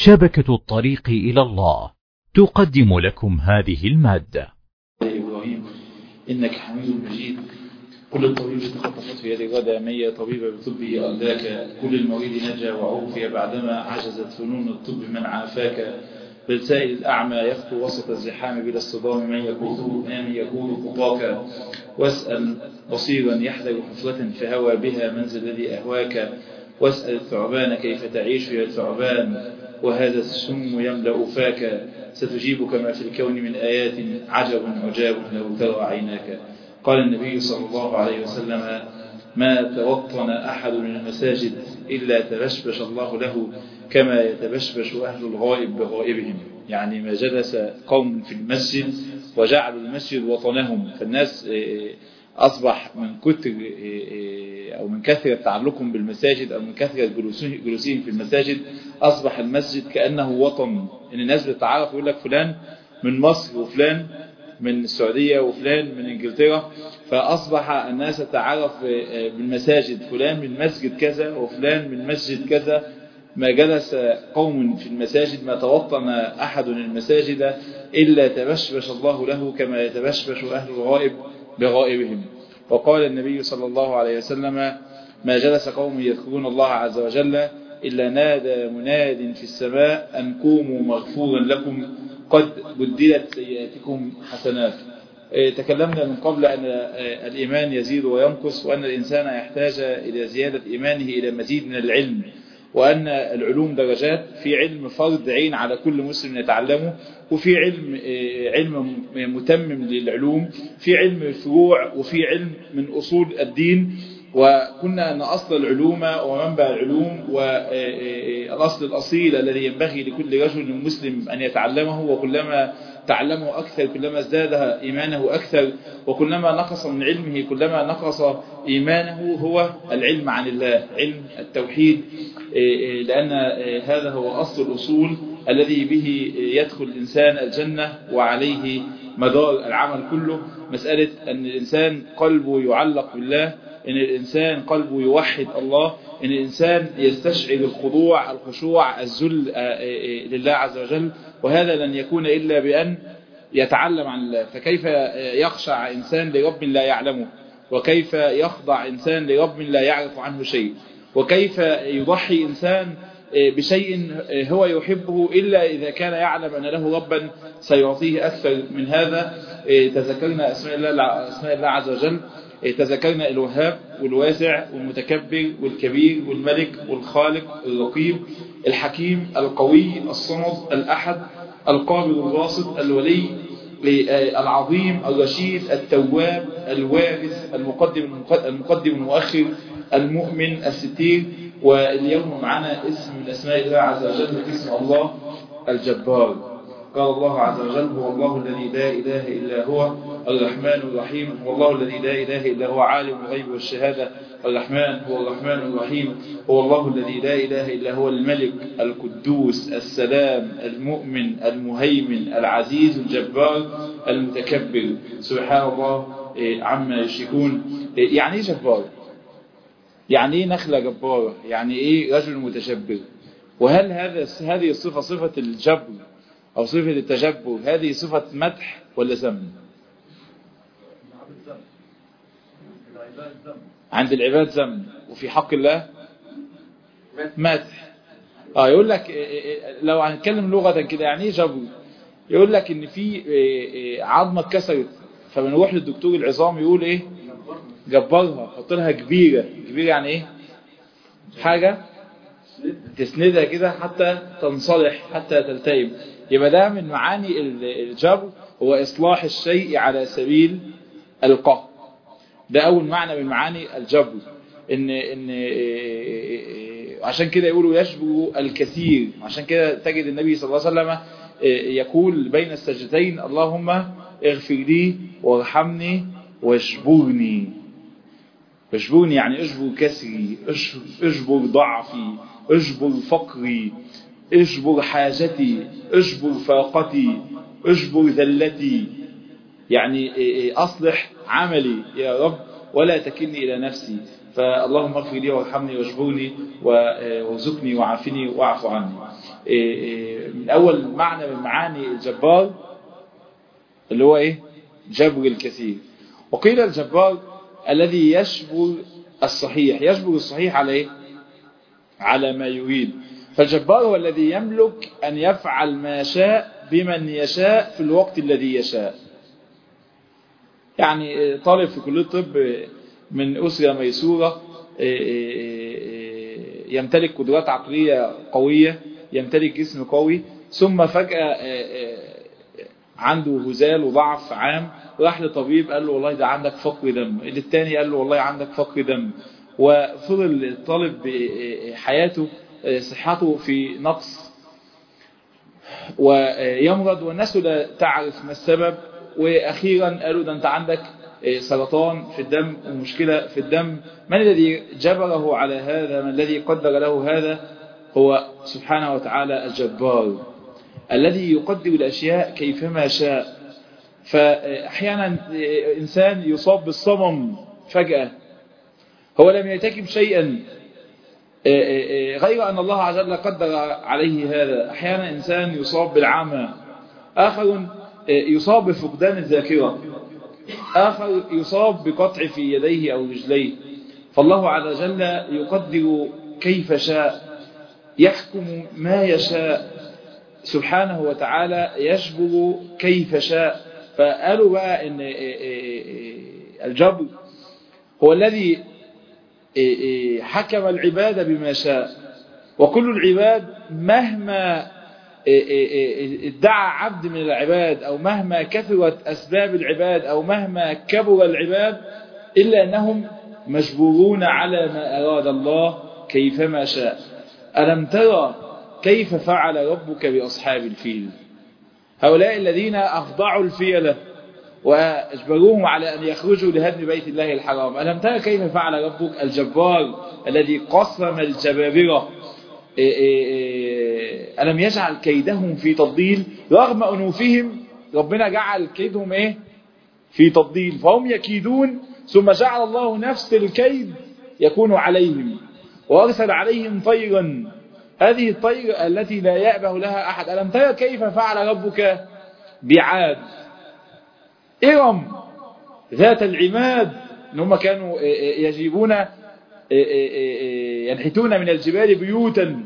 شبكة الطريق إلى الله تقدم لكم هذه المادة. إبراهيم إنك حميد مجيد. كل الطبيب تخطفت في يد غدا مية طبيبة بطبه أرداك كل المريض نجا وعوفي بعدما عجزت فنون الطب من عافاك. بل سائل الأعمى يخطو وسط الزحام بلا اصطدام من يكون من يكون خطاك. واسأل بصيرا يحذر حفرة فهوى بها منزل الذي أهواك. واسأل الثعبان كيف تعيش يا الثعبان. وهذا السم يملأ فاك ستجيب كما في الكون من آيات عجب عجاب لو ترى عيناك. قال النبي صلى الله عليه وسلم ما توطن أحد من المساجد إلا تبشبش الله له كما يتبشبش أهل الغائب بغائبهم. يعني ما جلس قوم في المسجد وجعلوا المسجد وطنهم. فالناس أصبح من كتر أو من كثرة تعلقهم بالمساجد أو من كثرة جلوسهم في المساجد أصبح المسجد كأنه وطن. إن الناس بتتعرف يقول لك فلان من مصر وفلان من السعودية وفلان من إنجلترا. فأصبح الناس تتعرف بالمساجد. فلان من مسجد كذا وفلان من مسجد كذا. ما جلس قوم في المساجد ما توطن أحد المساجد إلا تبشبش الله له كما يتبشبش أهل الغائب. بغائبهم. وقال النبي صلى الله عليه وسلم ما جلس قوم يذكرون الله عز وجل إلا نادى مناد في السماء أن قوموا مغفورا لكم قد بدلت سيئاتكم حسنات. تكلمنا من قبل أن الإيمان يزيد وينقص وأن الإنسان يحتاج إلى زيادة إيمانه إلى مزيد من العلم. وأن العلوم درجات في علم فرض عين على كل مسلم يتعلمه وفي علم علم متمم للعلوم في علم فروع وفي علم من أصول الدين. وكنا أن أصل العلوم ومنبع العلوم والأصل الأصيل الذي ينبغي لكل رجل مسلم أن يتعلمه وكلما تعلمه أكثر كلما ازداد إيمانه أكثر وكلما نقص من علمه كلما نقص إيمانه هو العلم عن الله علم التوحيد. لأن هذا هو أصل الأصول الذي به يدخل الإنسان الجنة وعليه مدار العمل كله. مسألة أن الإنسان قلبه يعلق بالله إن الإنسان قلبه يوحد الله إن الإنسان يستشعر الخضوع الخشوع الذل لله عز وجل وهذا لن يكون إلا بأن يتعلم عن الله. فكيف يخشع إنسان لرب لا يعلمه؟ وكيف يخضع إنسان لرب لا يعرف عنه شيء؟ وكيف يضحي إنسان بشيء هو يحبه إلا إذا كان يعلم أن له ربا سيعطيه أكثر من هذا؟ تذكرنا أسماء الله, أسماء الله عز وجل. تذكرنا الوهاب والواسع والمتكبر والكبير والملك والخالق الرقيب الحكيم القوي الصمد الأحد القابل الباسط الولي العظيم الرشيد التواب الوارث المقدم المقدم المؤخر المؤمن الستير واليوم معنا اسم من أسماء الله عز وجل اسم الله الجبار. قال الله عز وجل هو الله الذي لا إله إلا هو الرحمن الرحيم هو الله الذي لا إله إلا هو عالم الغيب والشهادة. الرحمن هو الرحمن الرحيم هو الله الذي لا إله إلا هو الملك القدوس السلام المؤمن المهيمن العزيز الجبار المتكبر. سبحان الله عما يشركون. يعني إيه جبار؟ يعني إيه نخلة جبارة؟ يعني إيه رجل متشبر وهل هذا هذه الصفة صفة الجبر أو صفة التجبر هذه صفة مدح ولا ذم؟ عند العباد ذم. وفي حق الله؟ مدح. آه يقول لك لو هنتكلم لغة كده يعني إيه جبر يقول لك إن في عظمة اتكسرت فبنروح للدكتور العظام يقول إيه؟ جبرها حط لها كبيرة. كبيرة يعني إيه؟ حاجة تسندها كده حتى تنصلح حتى تلتئم. يبقى ده من معاني الجبر هو إصلاح الشيء على سبيل القهر ده أول معنى من معاني الجبر. إن إن عشان كده يقولوا يشبه الكثير. عشان كده تجد النبي صلى الله عليه وسلم يقول بين السجدتين اللهم اغفر لي وارحمني واشبرني. اشبرني يعني اشبر كسري اشبر ضعفي اشبر فقري. اشبر حاجتي اشبر فاقتي اشبر ذلتي. يعني أصلح عملي يا رب ولا تكلني إلى نفسي. فاللهم اغفر لي وارحمني واجبرني وارزقني وعافني واعف عني. من أول معنى من معاني الجبار اللي هو إيه؟ جبر الكثير. وقيل الجبار الذي يشبر الصحيح. يشبر الصحيح على إيه؟ على ما يريد. فالجبار هو الذي يملك أن يفعل ما شاء بمن يشاء في الوقت الذي يشاء. يعني طالب في كلية الطب من أسرة ميسورة يمتلك قدرات عقلية قوية يمتلك جسم قوي ثم فجأة عنده هزال وضعف عام راح لطبيب قال له والله ده عندك فقر دم. الثاني قال له والله عندك فقر دم. وفضل الطالب حياته صحته في نقص. ويمرض والناس لا تعرف ما السبب. وأخيرا قالوا ده أنت عندك سرطان في الدم ومشكلة في الدم. من الذي جبره على هذا؟ من الذي قدر له هذا؟ هو سبحانه وتعالى الجبار الذي يقدر الأشياء كيفما شاء. فأحيانا إنسان يصاب بالصمم فجأة هو لم يرتكب شيئا. غير أن الله عز وجل قدر عليه هذا. أحيانا إنسان يصاب بالعمى. آخر يصاب بفقدان الذاكرة. آخر يصاب بقطع في يديه أو رجليه. فالله عز وجل يقدر كيف شاء يحكم ما يشاء. سبحانه وتعالى يجبر كيف شاء. فقالوا بقى إن الجبر هو الذي حكم العباد بما شاء. وكل العباد مهما ادعى عبد من العباد أو مهما كثرت أسباب العباد أو مهما كبر العباد إلا أنهم مجبورون على ما أراد الله كيفما شاء. ألم ترى كيف فعل ربك بأصحاب الفيل؟ هؤلاء الذين أخضعوا الفيلة وأجبروهم على أن يخرجوا لهدم بيت الله الحرام. ألم ترى كيف فعل ربك الجبار الذي قسم الجبابرة؟ ألم يجعل كيدهم في تضليل؟ رغم أنوفهم ربنا جعل كيدهم إيه؟ في تضليل. فهم يكيدون ثم جعل الله نفس الكيد يكون عليهم وأرسل عليهم طيرا. هذه الطير التي لا يأبه لها أحد. ألم ترى كيف فعل ربك بعاد؟ إرم ذات العماد إن هم كانوا يجيبون ينحتون من الجبال بيوتا.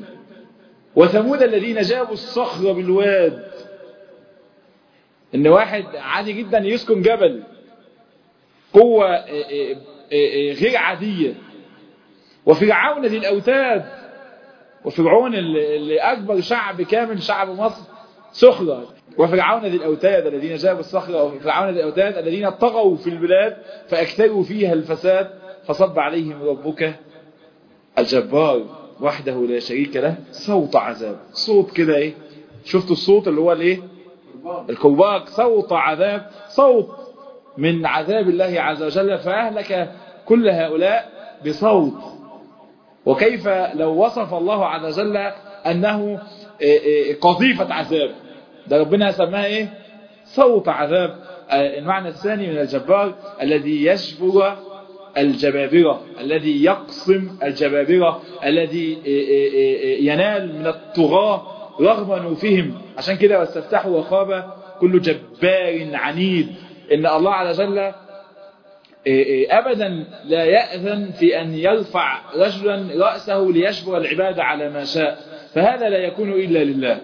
وثمود الذين جابوا الصخر بالواد. إن واحد عادي جدا يسكن جبل قوة غير عادية. وفرعون ذي الأوتاد. وفرعون اللي أكبر شعب كامل شعب مصر سخرة وفرعون ذي الأوتاد الذين جابوا الصخرة وفرعون ذي الأوتاد الذين طغوا في البلاد فأكثروا فيها الفساد فصب عليهم ربك الجبار وحده لا شريك له صوت عذاب. صوت كده إيه؟ شفتوا الصوت اللي هو الإيه؟ الكوباك. صوت عذاب. صوت من عذاب الله عز وجل فأهلك كل هؤلاء بصوت. وكيف لو وصف الله عز وجل أنه قذيفة عذاب. ده ربنا سماها إيه؟ صوت عذاب. المعنى الثاني من الجبار الذي يجبر الجبابرة الذي يقسم الجبابرة الذي ينال من الطغاة رغم أنوفهم عشان كده واستفتحوا وخاب كل جبار عنيد. إن الله عز وجل أبدا لا يأذن في أن يرفع رجلا رأسه ليشبر العبادة على ما شاء. فهذا لا يكون إلا لله.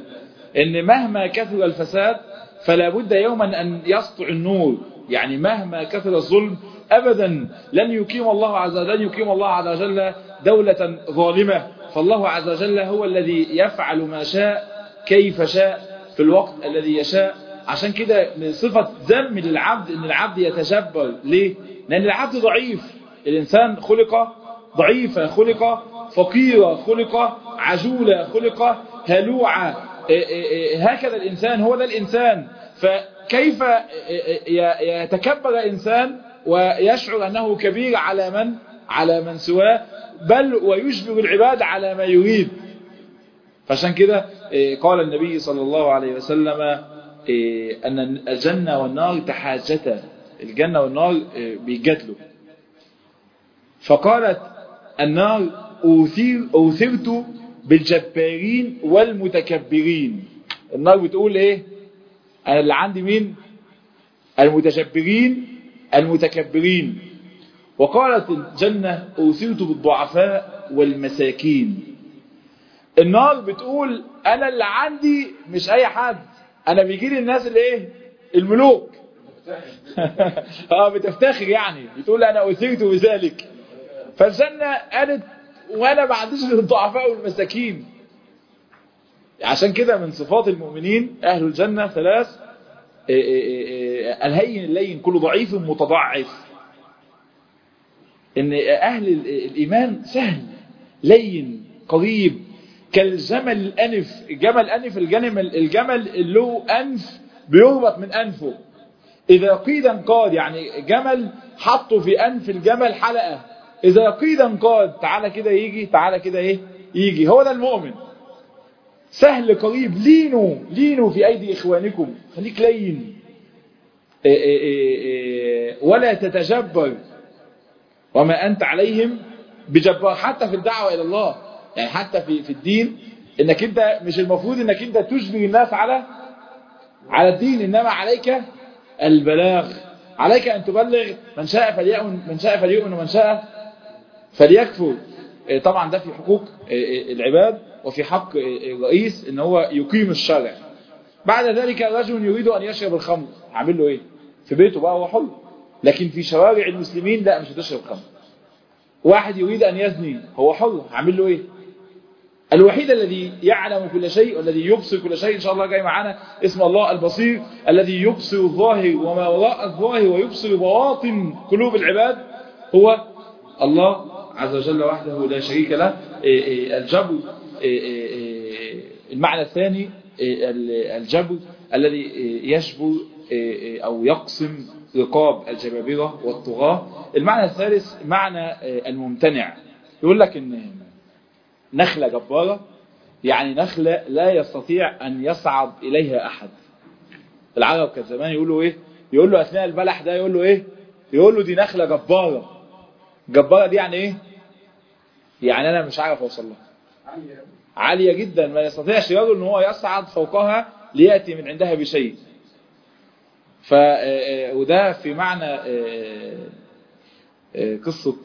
إن مهما كثر الفساد فلا بد يوما أن يسطع النور. يعني مهما كثر الظلم أبدا لن يقيم الله عز وجل لن يقيم الله عز وجل دولة ظالمة. فالله عز وجل هو الذي يفعل ما شاء كيف شاء في الوقت الذي يشاء. عشان كده من صفة ذم للعبد إن العبد يتجبر ليه؟ لأن العبد ضعيف. الإنسان خلق ضعيفة خلق فقيرة خلق عجولة خلق هلوعة هكذا الإنسان هو ده الإنسان. فكيف يتكبر انسان ويشعر أنه كبير على من؟ على من سواه. بل ويجبر العباد على ما يريد. فعشان كده قال النبي صلى الله عليه وسلم أن الجنة والنار تحاجتا. الجنة والنار بيجادلوا. فقالت النار أوثرت بالجبارين والمتكبرين. النار بتقول إيه؟ أنا اللي عندي مين؟ المتجبرين المتكبرين. وقالت الجنة أوثرت بالضعفاء والمساكين. النار بتقول أنا اللي عندي مش أي حد. أنا بيجي لي الناس اللي إيه؟ الملوك. آه بتفتخر يعني. بتقول أنا اثرت بذلك. فالجنة قالت وأنا ما عنديش غير الضعفاء والمساكين. عشان كده من صفات المؤمنين أهل الجنة ثلاث الهين اللين كل ضعيف متضعف. إن أهل الإيمان سهل لين قريب. كالجمل الأنف الجمل الانف الجمل الجمل اللي له أنف بيربط من أنفه. إذا قيد انقاد يعني جمل حطوا في أنف الجمل حلقة. إذا قيد انقاد تعالى كده يجي تعالى كده إيه يجي. هو ده المؤمن. سهل قريب. لينوا لينوا في أيدي إخوانكم. خليك لين. إيه إيه إيه ولا تتجبر. وما أنت عليهم بجبار. حتى في الدعوة إلى الله. يعني حتى في في الدين إنك أنت مش المفروض إنك أنت تجبر الناس على على الدين. إنما عليك البلاغ. عليك أن تبلغ من شاء فليؤمن من شاء فليؤمن ومن شاء فليكفر طبعا ده في حقوق العباد وفي حق الرئيس إن هو يقيم الشرع. بعد ذلك رجل يريد أن يشرب الخمر. هعمل له إيه؟ في بيته بقى هو حر. لكن في شوارع المسلمين لا مش هتشرب خمر. واحد يريد أن يزني هو حر. هعمل له إيه؟ الوحيد الذي يعلم كل شيء والذي يبصر كل شيء إن شاء الله جاي معانا اسم الله البصير الذي يبصر الظاهر وما وراء الظاهر ويبصر بواطن قلوب العباد هو الله عز وجل وحده لا شريك له. الجبر المعنى الثاني الجبر الذي يجبر أو يقسم رقاب الجبابرة والطغاة. المعنى الثالث معنى الممتنع. يقول لك إن نخلة جبارة يعني نخلة لا يستطيع أن يصعد إليها أحد. العرب كان زمان يقولوا إيه؟ يقول له أثناء البلح ده يقول له إيه؟ يقول له دي نخلة جبارة. جبارة دي يعني إيه؟ يعني أنا مش عارف أوصل لها. عالية جدا ما يستطيعش رجل أن هو يصعد فوقها ليأتي من عندها بشيء. ف وده في معنى قصة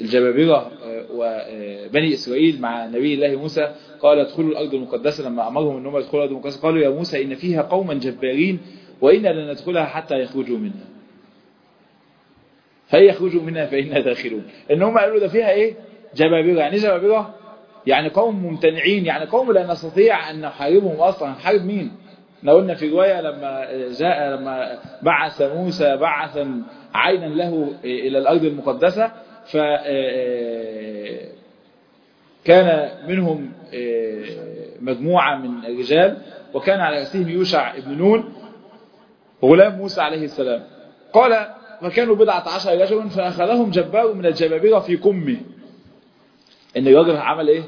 الجبابرة وبني إسرائيل مع نبي الله موسى. قال ادخلوا الأرض المقدسة لما أمرهم أنهم يدخلوا الأرض المقدسة قالوا يا موسى إن فيها قوما جبارين وإنا لن ندخلها حتى يخرجوا منها. فهي يخرجوا منها فإنا داخلون. إن هم قالوا ده فيها إيه؟ جبابرة. يعني جبابرة؟ يعني قوم ممتنعين. يعني قوم لا نستطيع أن نحاربهم أصلا. نحارب مين؟ إحنا قلنا في رواية لما جاء لما بعث موسى بعثا عينا له إلى الأرض المقدسة ف كان منهم مجموعة من الرجال وكان على رأسهم يوشع ابن نون غلام موسى عليه السلام. قال فكانوا بضعة عشر رجلا فأخذهم جبار من الجبابرة في كمه إن الراجل عمل إيه؟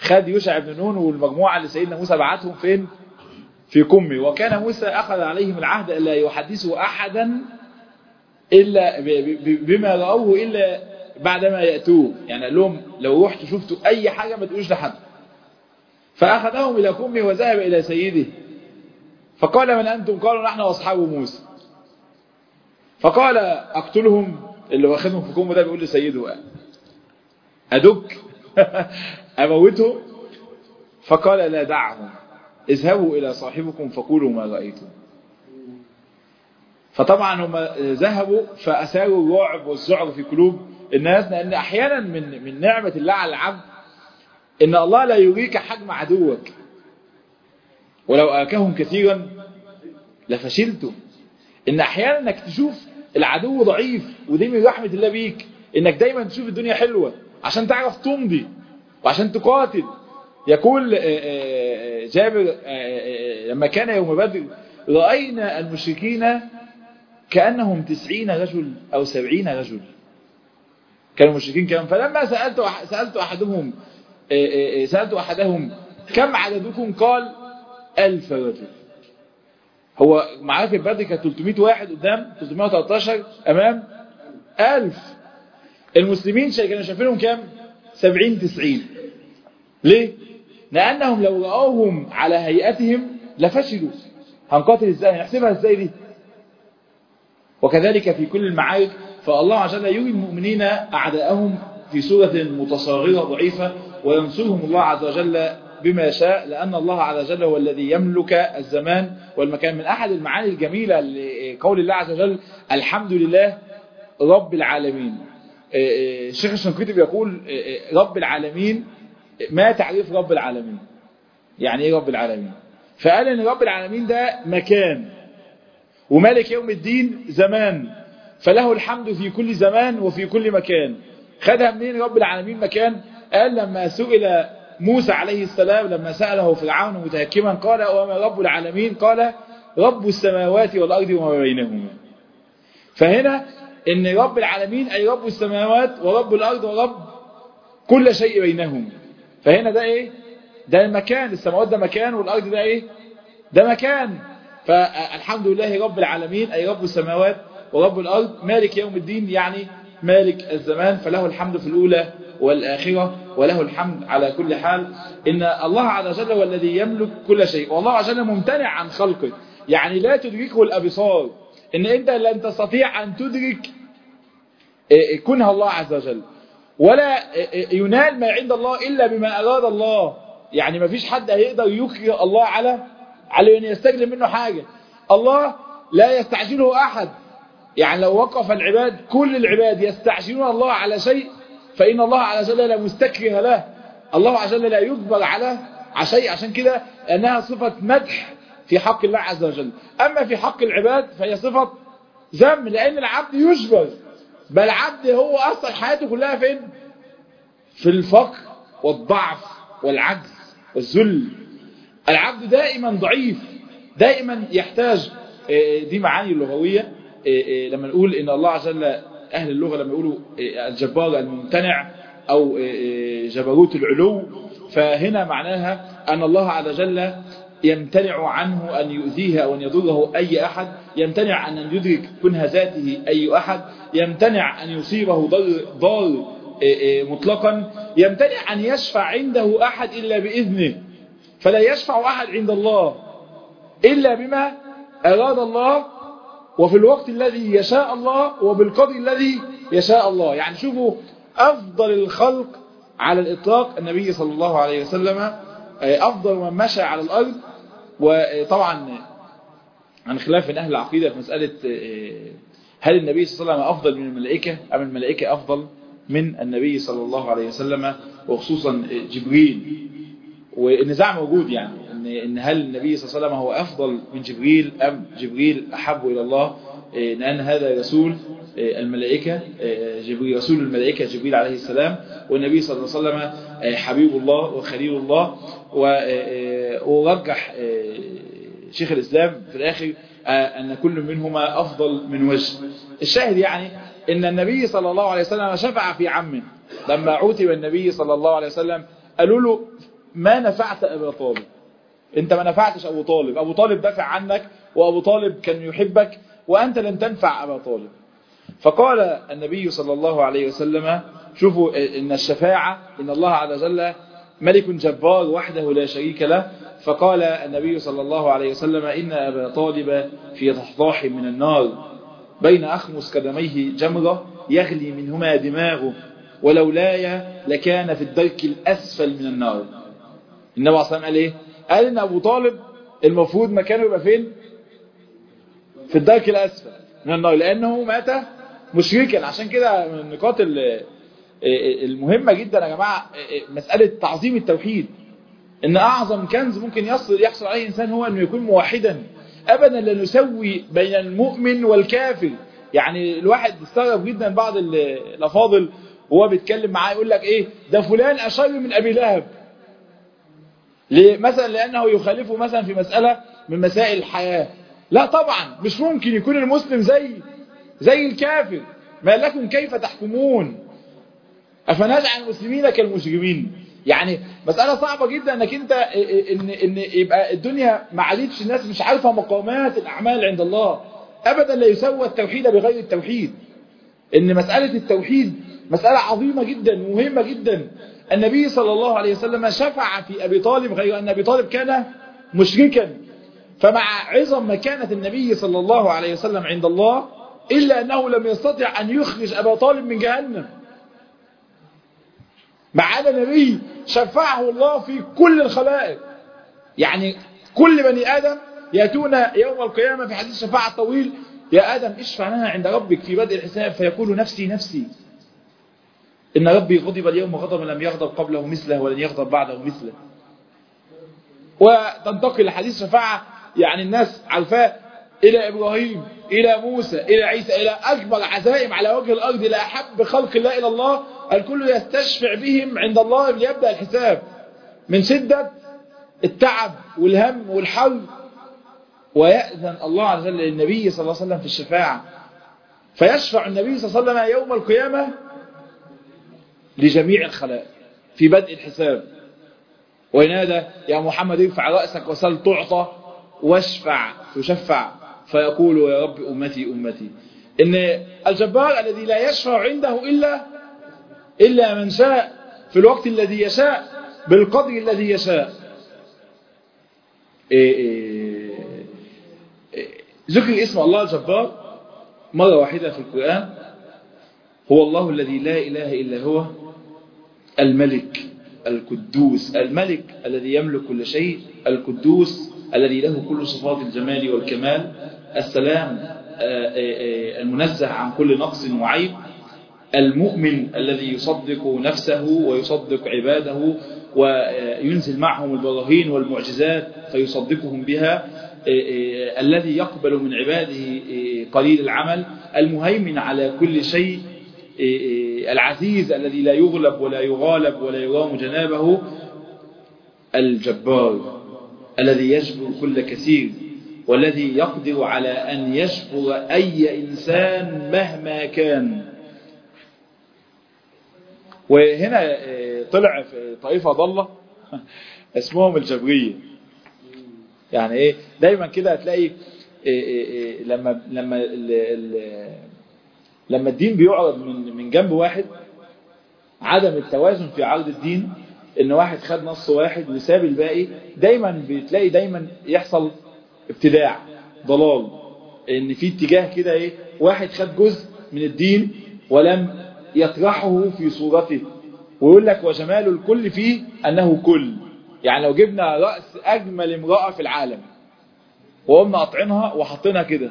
خد يوشع ابن نون والمجموعة اللي سيدنا موسى بعتهم فين؟ في كمه وكان موسى أخذ عليهم العهد ألا يحدثوا أحدا إلا بما رأوه إلا بعدما يأتوه. يعني قال لهم لو رحتوا شفتوا أي حاجة ما تقولوش لحد. فأخذهم إلى كمه وذهب إلى سيده. فقال من أنتم؟ قالوا نحن أصحاب موسى. فقال أقتلهم اللي واخدهم في كمه ده بيقول لسيده أدك؟ أموته؟ فقال لا دعهم. اذهبوا إلى صاحبكم فقولوا ما رأيتم. فطبعا هم ذهبوا فأثاروا الرعب والذعر في قلوب الناس لأن أحيانا من من نعمة الله على العبد إن الله لا يريك حجم عدوك. ولو آكهم كثيرا لفشلتم. إن أحيانا إنك تشوف العدو ضعيف ودي من رحمة الله بيك إنك دايما تشوف الدنيا حلوة عشان تعرف تمضي وعشان تقاتل. يقول جابر لما كان يوم بدر رأينا المشركين كأنهم تسعين رجل أو سبعين رجل. كانوا مشركين كمان فلما سألت سألت أحدهم سألت أحدهم كم عددكم؟ قال ألف رجل. هو معركة بدر كانت 300 واحد قدام 313 أمام ألف. المسلمين كانوا شايفينهم كام؟ 70 90 ليه؟ لأنهم لو رأوهم على هيئتهم لفشلوا. هنقاتل إزاي؟ هنحسبها إزاي دي؟ وكذلك في كل المعارك فالله عز وجل يري المؤمنين أعداءهم في سوره متصاغرة ضعيفة وينصرهم الله عز وجل بما شاء لأن الله عز وجل هو الذي يملك الزمان والمكان. من أحد المعاني الجميلة لقول الله عز وجل الحمد لله رب العالمين. الشيخ الشنقيطي بيقول رب العالمين ما تعريف رب العالمين؟ يعني إيه رب العالمين؟ فقال إن رب العالمين ده مكان ومالك يوم الدين زمان فله الحمد في كل زمان وفي كل مكان. خدها منين رب العالمين مكان؟ قال لما سئل موسى عليه السلام لما سأله فرعون متهكما قال وما رب العالمين؟ قال رب السماوات والأرض وما بينهما. فهنا إن رب العالمين أي رب السماوات ورب الأرض ورب كل شيء بينهم. فهنا ده إيه؟ ده المكان السماوات ده مكان والأرض ده إيه؟ ده مكان. فالحمد لله رب العالمين أي رب السماوات ورب الأرض. مالك يوم الدين؟ يعني مالك الزمان فله الحمد في الأولى والآخرة وله الحمد على كل حال. إن الله عز وجل هو الذي يملك كل شيء والله عز وجل ممتنع عن خلقه. يعني لا تدركه الأبصار. إن أنت لن تستطيع أن تدرك كنها الله عز وجل. ولا ينال ما عند الله إلا بما أراد الله. يعني ما فيش حد هيقدر يكره الله على على أن يستجلب منه حاجة. الله لا يستعجله أحد. يعني لو وقف العباد كل العباد يستعجلون الله على شيء فإن الله عز وجل لا مستكره له. الله عز وجل لا يجبر على شيء. عشان كده أنها صفة مدح في حق الله عز وجل. أما في حق العباد فهي صفة ذم لأن العبد يجبر. بل العبد هو أصلا حياته كلها فين؟ في الفقر والضعف والعجز والذل. العبد دائما ضعيف دائما يحتاج دي معاني اللغوية لما نقول إن الله عز وجل أهل اللغة لما يقولوا الجبار الممتنع أو جبروت العلو فهنا معناها أن الله عز وجل يمتنع عنه أن يؤذيه أو أن يضره أي أحد يمتنع أن يدرك كنه ذاته أي أحد يمتنع أن يصيبه ضر, ضار مطلقا يمتنع أن يشفع عنده أحد إلا بإذنه. فلا يشفع أحد عند الله إلا بما أراد الله وفي الوقت الذي يشاء الله وبالقدر الذي يشاء الله. يعني شوفوا أفضل الخلق على الإطلاق النبي صلى الله عليه وسلم أفضل من مشى على الأرض. وطبعا عن خلاف من أهل العقيدة في مسألة هل النبي صلى الله عليه وسلم أفضل من الملائكة؟ أم الملائكة أفضل من النبي صلى الله عليه وسلم؟ وخصوصا جبريل. والنزاع موجود يعني. ان إن هل النبي صلى الله عليه وسلم هو أفضل من جبريل أم جبريل أحب إلى الله؟ لأن هذا رسول الملائكة جبريل رسول الملائكة جبريل عليه السلام والنبي صلى الله عليه وسلم حبيب الله وخليل الله. ورجح شيخ الإسلام في الآخر أن كل منهما أفضل من وجه. الشاهد يعني إن النبي صلى الله عليه وسلم شفع في عمه لما عوتب النبي صلى الله عليه وسلم قالوا له ما نفعت أبا طالب؟ انت ما نفعتش أبو طالب. أبو طالب دافع عنك وأبو طالب كان يحبك وأنت لم تنفع أبا طالب. فقال النبي صلى الله عليه وسلم شوفوا إن الشفاعة إن الله عز وجل ملك جبار وحده لا شريك له. فقال النبي صلى الله عليه وسلم إن أبا طالب في ضحضاح من النار بين أخمس قدميه جمرة يغلي منهما دماغه ولولاي لكان في الدرك الأسفل من النار. النبي عليه الصلاة قال إيه؟ قال إن أبو طالب المفروض مكانه يبقى فين؟ في الدرك الأسفل من النار لأنه مات مشركا. عشان كده من النقاط المهمة جدا يا جماعة مسألة تعظيم التوحيد. إن أعظم كنز ممكن يصل يحصل عليه إنسان هو إنه يكون موحدا. ابدا لا نسوي بين المؤمن والكافر. يعني الواحد استغرب جدا بعض الأفاضل وهو بيتكلم معاه يقول لك إيه؟ ده فلان أشر من أبي لهب؟ مثلا لأنه يخالفه مثلا في مسألة من مسائل الحياة. لا طبعا مش ممكن يكون المسلم زي زي الكافر. ما لكم كيف تحكمون؟ أفنجعل المسلمين كالمجرمين؟ يعني مسألة صعبة جدا إنك أنت إن, إن يبقى الدنيا ما عليتش الناس مش عارفة مقامات الأعمال عند الله. أبدا لا يسوى التوحيد بغير التوحيد. إن مسألة التوحيد مسألة عظيمة جدا مهمة جدا. النبي صلى الله عليه وسلم شفع في أبي طالب غير أن أبي طالب كان مشركا. فمع عظم مكانة النبي صلى الله عليه وسلم عند الله إلا أنه لم يستطع أن يخرج أبا طالب من جهنم. مع أن النبي شفعه الله في كل الخلائق. يعني كل بني آدم يأتون يوم القيامة في حديث شفاعة الطويل يا آدم اشفع لنا عند ربك في بدء الحساب فيقول نفسي نفسي. إن ربي غضب اليوم غضبا لم يغضب قبله مثله ولن يغضب بعده مثله. وتنتقل لحديث شفاعة يعني الناس عارفاه إلى إبراهيم إلى موسى إلى عيسى إلى أكبر عزائم على وجه الأرض إلى أحب خلق الله إلى الله الكل يستشفع بهم عند الله ليبدأ الحساب. من شدة التعب والهم والحر ويأذن الله عز وجل للنبي صلى الله عليه وسلم في الشفاعة. فيشفع النبي صلى الله عليه وسلم يوم القيامة لجميع الخلائق. في بدء الحساب. وينادى يا محمد ارفع رأسك وسل تعطى واشفع تشفع. فيقول يا رب أمتي أمتي. إن الجبار الذي لا يشفع عنده إلا إلا من شاء في الوقت الذي يشاء بالقدر الذي يشاء. إيه إيه إيه. ذكر اسم الله الجبار مرة واحدة في القرآن. هو الله الذي لا إله إلا هو. الملك القدوس الملك الذي يملك كل شيء القدوس الذي له كل صفات الجمال والكمال السلام المنزه عن كل نقص وعيب المؤمن الذي يصدق نفسه ويصدق عباده وينزل معهم البراهين والمعجزات فيصدقهم بها الذي يقبل من عباده قليل العمل المهيمن على كل شيء العزيز الذي لا يغلب ولا يغالب ولا يرام جنابه الجبار الذي يجبر كل كثير والذي يقدر على أن يجبر أي إنسان مهما كان. وهنا طلع في طائفة ضالة اسمهم الجبرية. يعني إيه؟ دايما كده هتلاقي إيه إيه إيه لما لما لما الدين بيعرض من من جنب واحد عدم التوازن في عرض الدين إن واحد خد نص واحد وساب الباقي دايما بتلاقي دايما يحصل ابتداع ضلال. إن في اتجاه كده إيه واحد خد جزء من الدين ولم يطرحه في صورته. ويقول لك وجمال الكل فيه أنه كل. يعني لو جبنا رأس أجمل امرأة في العالم وقمنا قاطعينها وحطينها كده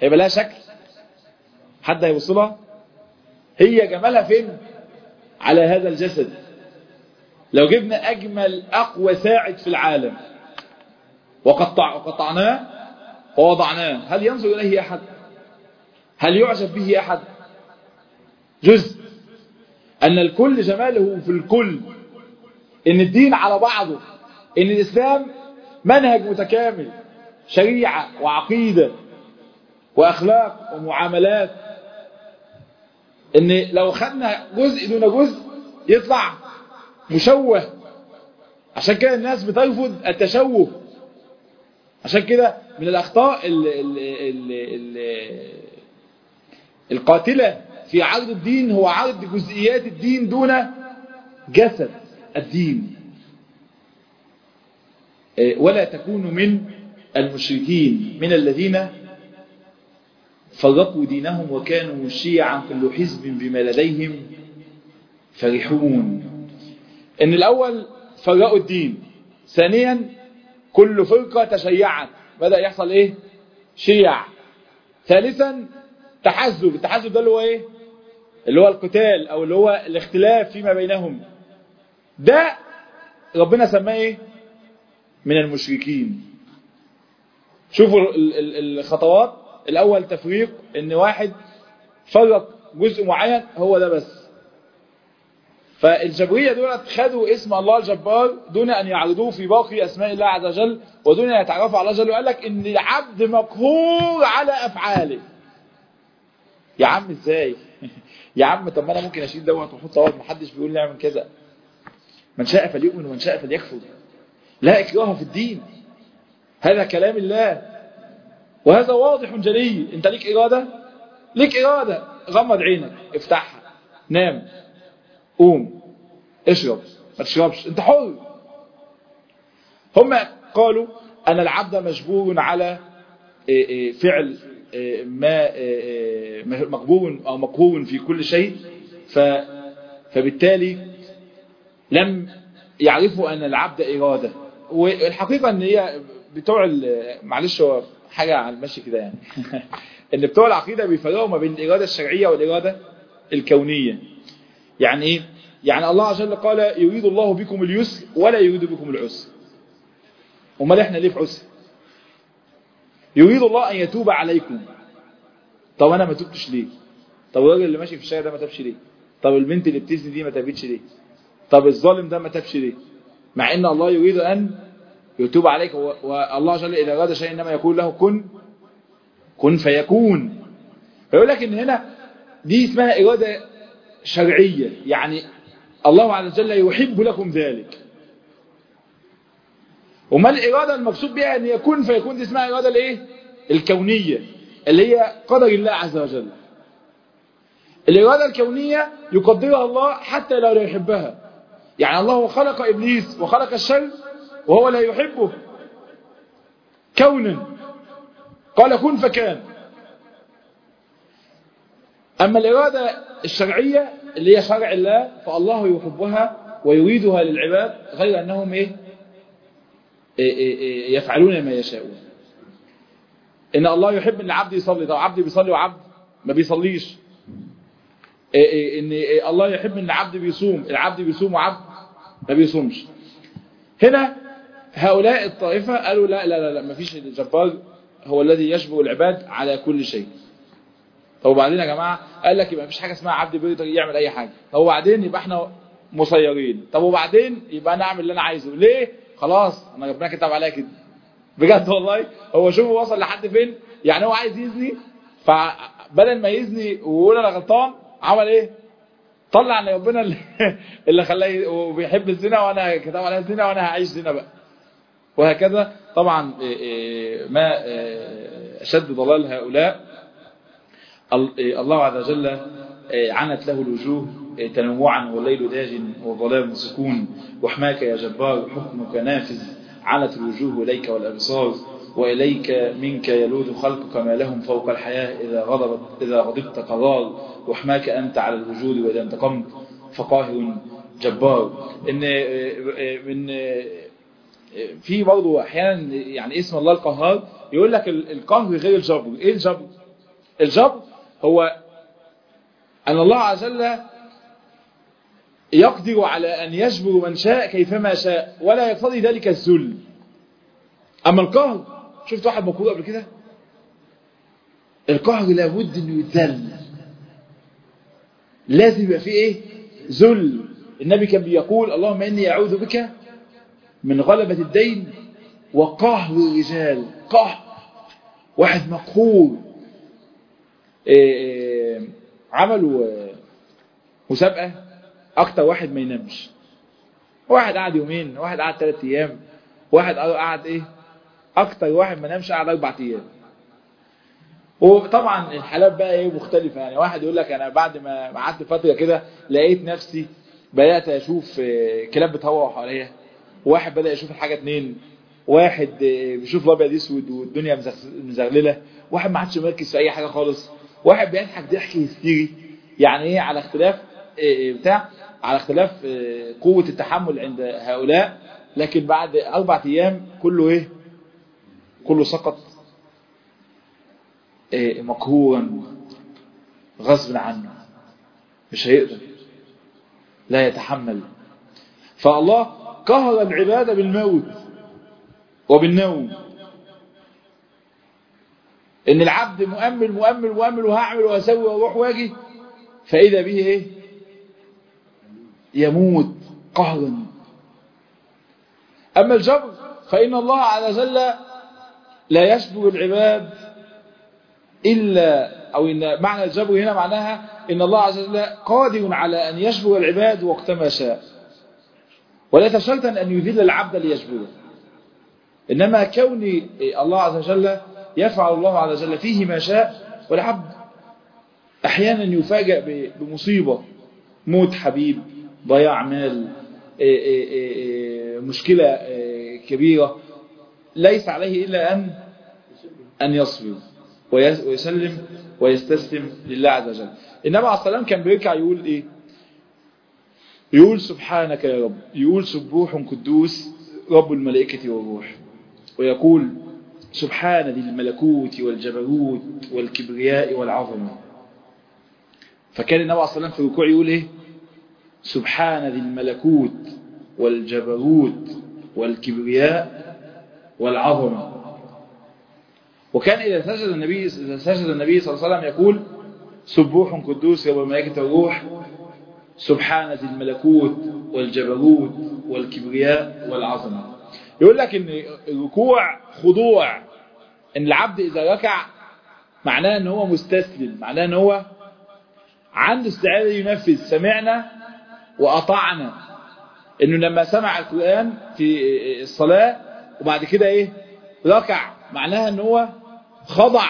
هيبقى لها شكل؟ حد هيبص لها؟ هي جمالها فين؟ على هذا الجسد. لو جبنا أجمل أقوى ساعد في العالم وقطع وقطعناه ووضعناه هل ينظر إليه أحد؟ هل يعجب به أحد؟ جزء. أن الكل جماله في الكل. إن الدين على بعضه. إن الإسلام منهج متكامل. شريعة وعقيدة وأخلاق ومعاملات. إن لو خدنا جزء دون جزء يطلع مشوه. عشان كده الناس بترفض التشوه. عشان كده من الأخطاء ال ال ال ال القاتلة في عرض الدين هو عرض جزئيات الدين دون جسد الدين. ولا تكونوا من المشركين من الذين فرقوا دينهم وكانوا شيعا كل حزب بما لديهم فرحون. إن الأول فرقوا الدين. ثانيا كل فرقة تشيعت. بدأ يحصل إيه؟ شيع ثالثا تحزب. التحزب ده اللي هو إيه؟ اللي هو القتال أو اللي هو الاختلاف فيما بينهم. ده ربنا سماه إيه؟ من المشركين. شوفوا الخطوات. الأول تفريق إن واحد فرق جزء معين هو ده بس. فالجبرية دولت خدوا اسم الله الجبار دون أن يعرضوه في باقي أسماء الله عز وجل ودون أن يتعرفوا على الله جل وقال لك إن العبد مقهور على أفعاله. يا عم إزاي؟ يا عم طب ما أنا ممكن أشيل دوت وأحط دوت؟ محدش بيقول لي أعمل كذا. من شاء فليؤمن ومن شاء فليكفر. لا إكراه في الدين. هذا كلام الله. وهذا واضح جلي. انت ليك إرادة؟ ليك إرادة. غمض عينك. افتحها نام. قوم. اشرب. ما تشربش. انت حر. هم قالوا أن العبد مجبور على فعل ما مقبول أو مقهور في كل شيء. فبالتالي لم يعرفوا أن العبد إرادة. والحقيقة أن هي بتوع معلش هو حاجة على المشي كده يعني. أن بتوع العقيدة بيفرقوا ما بين الإرادة الشرعية والإرادة الكونية. يعني إيه؟ يعني الله عز وجل قال يريد الله بكم اليسر ولا يريد بكم العسر. أمال إحنا ليه في عسر؟ يريد الله أن يتوب عليكم. طب أنا ما تبتش ليه؟ طب الراجل اللي ماشي في الشارع ده ما تابش ليه؟ طب البنت اللي بتزني دي ما تابتش ليه؟ طب الظالم ده ما تابش ليه؟ مع إن الله يريد أن يتوب عليك والله جل إذا أراد شيئا إنما يقول له كن كن فيكون. فيقول لك إن هنا دي اسمها إرادة شرعية. يعني الله عز وجل يحب لكم ذلك. وما الإرادة المقصود بها أن يكون فيكون دي اسمها إرادة الإيه؟ الكونية اللي هي قدر الله عز وجل. الإرادة الكونية يقدرها الله حتى لو لا يحبها. يعني الله خلق إبليس وخلق الشر وهو لا يحبه. كونا. قال كن فكان. أما الإرادة الشرعية اللي هي شرع الله فالله يحبها ويريدها للعباد غير أنهم إيه؟ يفعلون ما يشاءون. إن الله يحب إن العبد يصلي. طب عبد بيصلي وعبد ما بيصليش. إن الله يحب إن العبد بيصوم. العبد بيصوم وعبد ما بيصومش. هنا هؤلاء الطائفة قالوا لا لا لا, لا ما فيش الجبار هو الذي يشبه العباد على كل شيء. طب وبعدين يا جماعة؟ قال لك يبقى ما فيش حاجة اسمها عبد بيقدر يعمل أي حاجة. طب وبعدين يبقى إحنا مسيرين. طب وبعدين يبقى أنا أعمل اللي أنا عايزه. ليه؟ خلاص أنا ربنا كتب عليا كده. بجد والله. هو شوفوا وصل لحد فين؟ يعني هو عايز يزني فبدل ما يزني ويقول أنا غلطان عمل إيه؟ طلع إن ربنا اللي خلاه وبيحب الزنا وأنا كتب عليا الزنا وأنا هعيش زنا بقى. وهكذا. طبعا ما أشد ضلال هؤلاء الله عز وجل عنت له الوجوه تنوعا والليل داج والظلام سكون. وحماك يا جبار حكمك نافذ عنت الوجوه إليك والأبصار وإليك منك يلوذ خلقك ما لهم فوق الحياة إذا غضبت إذا غضبت قرار وحماك أنت على الوجود وإذا انتقمت فقاهر جبار. إن من في برضه أحيانا يعني اسم الله القهار يقول لك القهر غير الجبر. إيه الجبر؟ الجبر هو أن الله عز وجل يقدر على أن يجبر من شاء كيفما شاء ولا يقتضي ذلك الذل. أما القهر شفت واحد مقهور قبل كده؟ القهر لابد أنه يتذل لازم يبقى فيه إيه؟ ذل. النبي كان بيقول اللهم إني أعوذ بك من غلبة الدين وقهر الرجال قهر واحد مقهور إيه عملوا مسابقة أكتر واحد ما ينامش. واحد قعد يومين واحد قعد ثلاث أيام واحد قعد إيه أكتر واحد ما نامش قعد أربع أيام. وطبعا الحالات بقى إيه مختلفة. يعني واحد يقول لك أنا بعد ما قعدت فترة كده لقيت نفسي بدأت أشوف كلاب بتهوى حواليا. واحد بدأ يشوف الحاجة اتنين واحد بيشوف الأبيض اسود والدنيا مزغللة واحد ما عادش مركز في أي حاجة خالص واحد بيضحك ضحك هستيري يعني إيه؟ على اختلاف إيه بتاع على اختلاف إيه قوة التحمل عند هؤلاء لكن بعد أربع أيام كله إيه؟ كله سقط إيه مقهورا غصب عنه مش هيقدر لا يتحمل. فالله قهر العباد بالموت وبالنوم. إن العبد مؤمل مؤمل مؤمل وهعمل وأسوي وأروح وأجي فإذا به إيه؟ يموت قهرا أما الجبر فإن الله عز وجل لا يشبه العباد إلا أو إن معنى الجبر هنا معناها إن الله عز وجل قادر على أن يشبه العباد وقتما شاء. وليس شرطا أن يذل العبد ليشبهه إنما كون الله عز وجل يفعل الله عز وجل فيه ما شاء والعبد أحيانا يفاجأ بمصيبة موت حبيب ضياع مال إيه إيه إيه مشكلة كبيرة. ليس عليه إلا أن أن يصبر ويس- ويسلم ويستسلم لله عز وجل. النبي عليه الصلاة والسلام كان بيركع يقول إيه؟ يقول سبحانك يا رب يقول سبوح قدوس رب الملائكة والروح. ويقول سبحان ذي الملكوت والجبروت والكبرياء والعظمة فكان النبي عليه الصلاة والسلام في الركوع يقول إيه؟ سبحان ذي الملكوت والجبروت والكبرياء والعظمة وكان إذا سجد النبي إذا سجد النبي صلى الله عليه وسلم يقول سبوح قدوس رب الملائكة والروح. سبحان ذي الملكوت والجبروت والكبرياء والعظمة. يقول لك إن الركوع خضوع إن العبد إذا ركع معناه إن هو مستسلم معناه إن هو عنده استعداد ينفذ. سمعنا وأطعنا. إنه لما سمع القرآن في الصلاة وبعد كده إيه؟ ركع معناها إن هو خضع.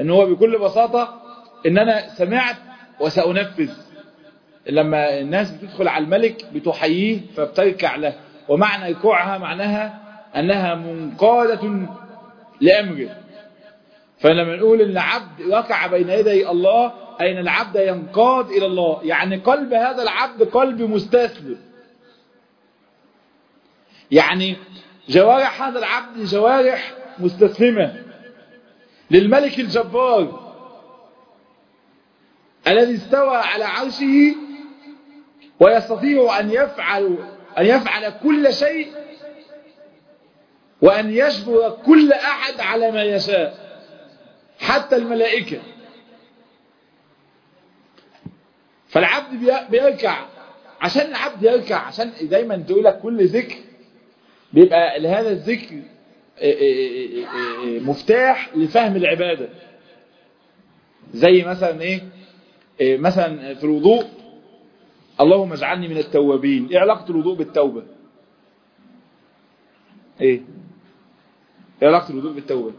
إن هو بكل بساطة إن أنا سمعت وسأنفذ. لما الناس بتدخل على الملك بتحييه فبتركع له. ومعنى ركوعها معناها أنها منقادة لأمره. فلما نقول إن العبد ركع بين يدي الله أي إن العبد ينقاد إلى الله. يعني قلب هذا العبد قلب مستسلم يعني جوارح هذا العبد جوارح مستسلمة للملك الجبار الذي استوى على عرشه ويستطيع أن يفعل أن يفعل كل شيء وأن يجبر كل أحد على ما يشاء حتى الملائكة. فالعبد بي- بيركع. عشان العبد يركع عشان دايما تقول لك كل ذكر بيبقى لهذا الذكر إيه إيه إيه مفتاح لفهم العبادة. زي مثلا إيه؟ مثلا في الوضوء اللهم اجعلني من التوابين. إيه علاقة الوضوء بالتوبة؟ إيه؟ إيه علاقة الوضوء بالتوبة؟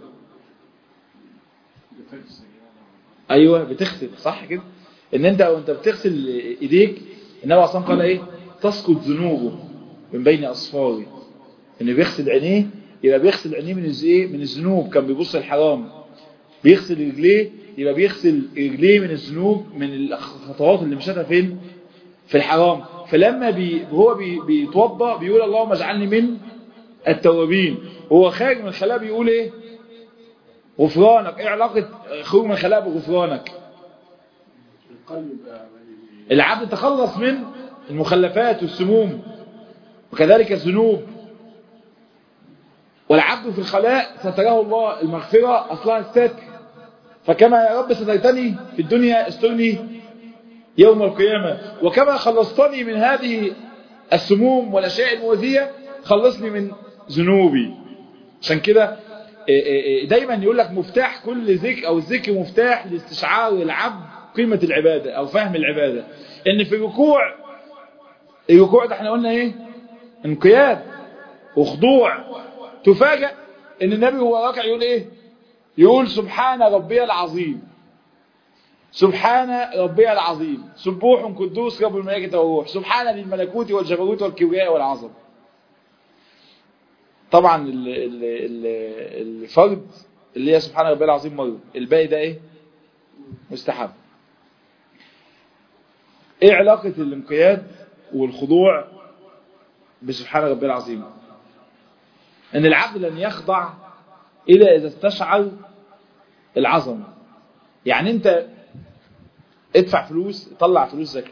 أيوه بتغسل صح كده؟ إن أنت وأنت بتغسل إيديك النبي عليه قال إيه؟ تسقط ذنوبه من بين أظفاره إن بيغسل عينيه يبقى بيغسل عينيه من الز- إيه؟ من الذنوب. كان بيبص الحرام. بيغسل رجليه يبقى بيغسل رجليه من الذنوب من الخطوات اللي مشتها فين؟ في الحرام. فلما بي هو بي بيتوضأ بيقول اللهم اجعلني من التوابين. هو خارج من الخلاء بيقول إيه؟ غفرانك. إيه علاقة خروج من الخلاء بغفرانك؟ العبد تخلص من المخلفات والسموم وكذلك الذنوب. والعبد في الخلاء ستره الله المغفرة أصلها الستر. فكما يا رب سترتني في الدنيا استرني يوم القيامة. وكما خلصتني من هذه السموم والأشياء المؤذية خلصني من ذنوبي. عشان كده إيه إيه إيه دايما يقول لك مفتاح كل ذكر أو الذكر مفتاح لاستشعار العبد قيمة العبادة أو فهم العبادة. إن في الركوع الركوع ده إحنا قلنا إيه؟ انقياد وخضوع. تفاجأ إن النبي هو راكع يقول إيه؟ يقول سبحان ربي العظيم. سبحان ربي العظيم. سبوح قدوس رب الملائكة والروح سبحان ذي الملكوت والجبروت والكبرياء والعظم. طبعا ال- ال- ال- الفرد اللي هي سبحان ربي العظيم مرة الباقي ده إيه؟ مستحب. إيه علاقة الانقياد والخضوع بسبحان ربي العظيم؟ إن العبد لن يخضع إلا إذا استشعر العظمة يعني أنت ادفع فلوس طلع فلوس زكاة.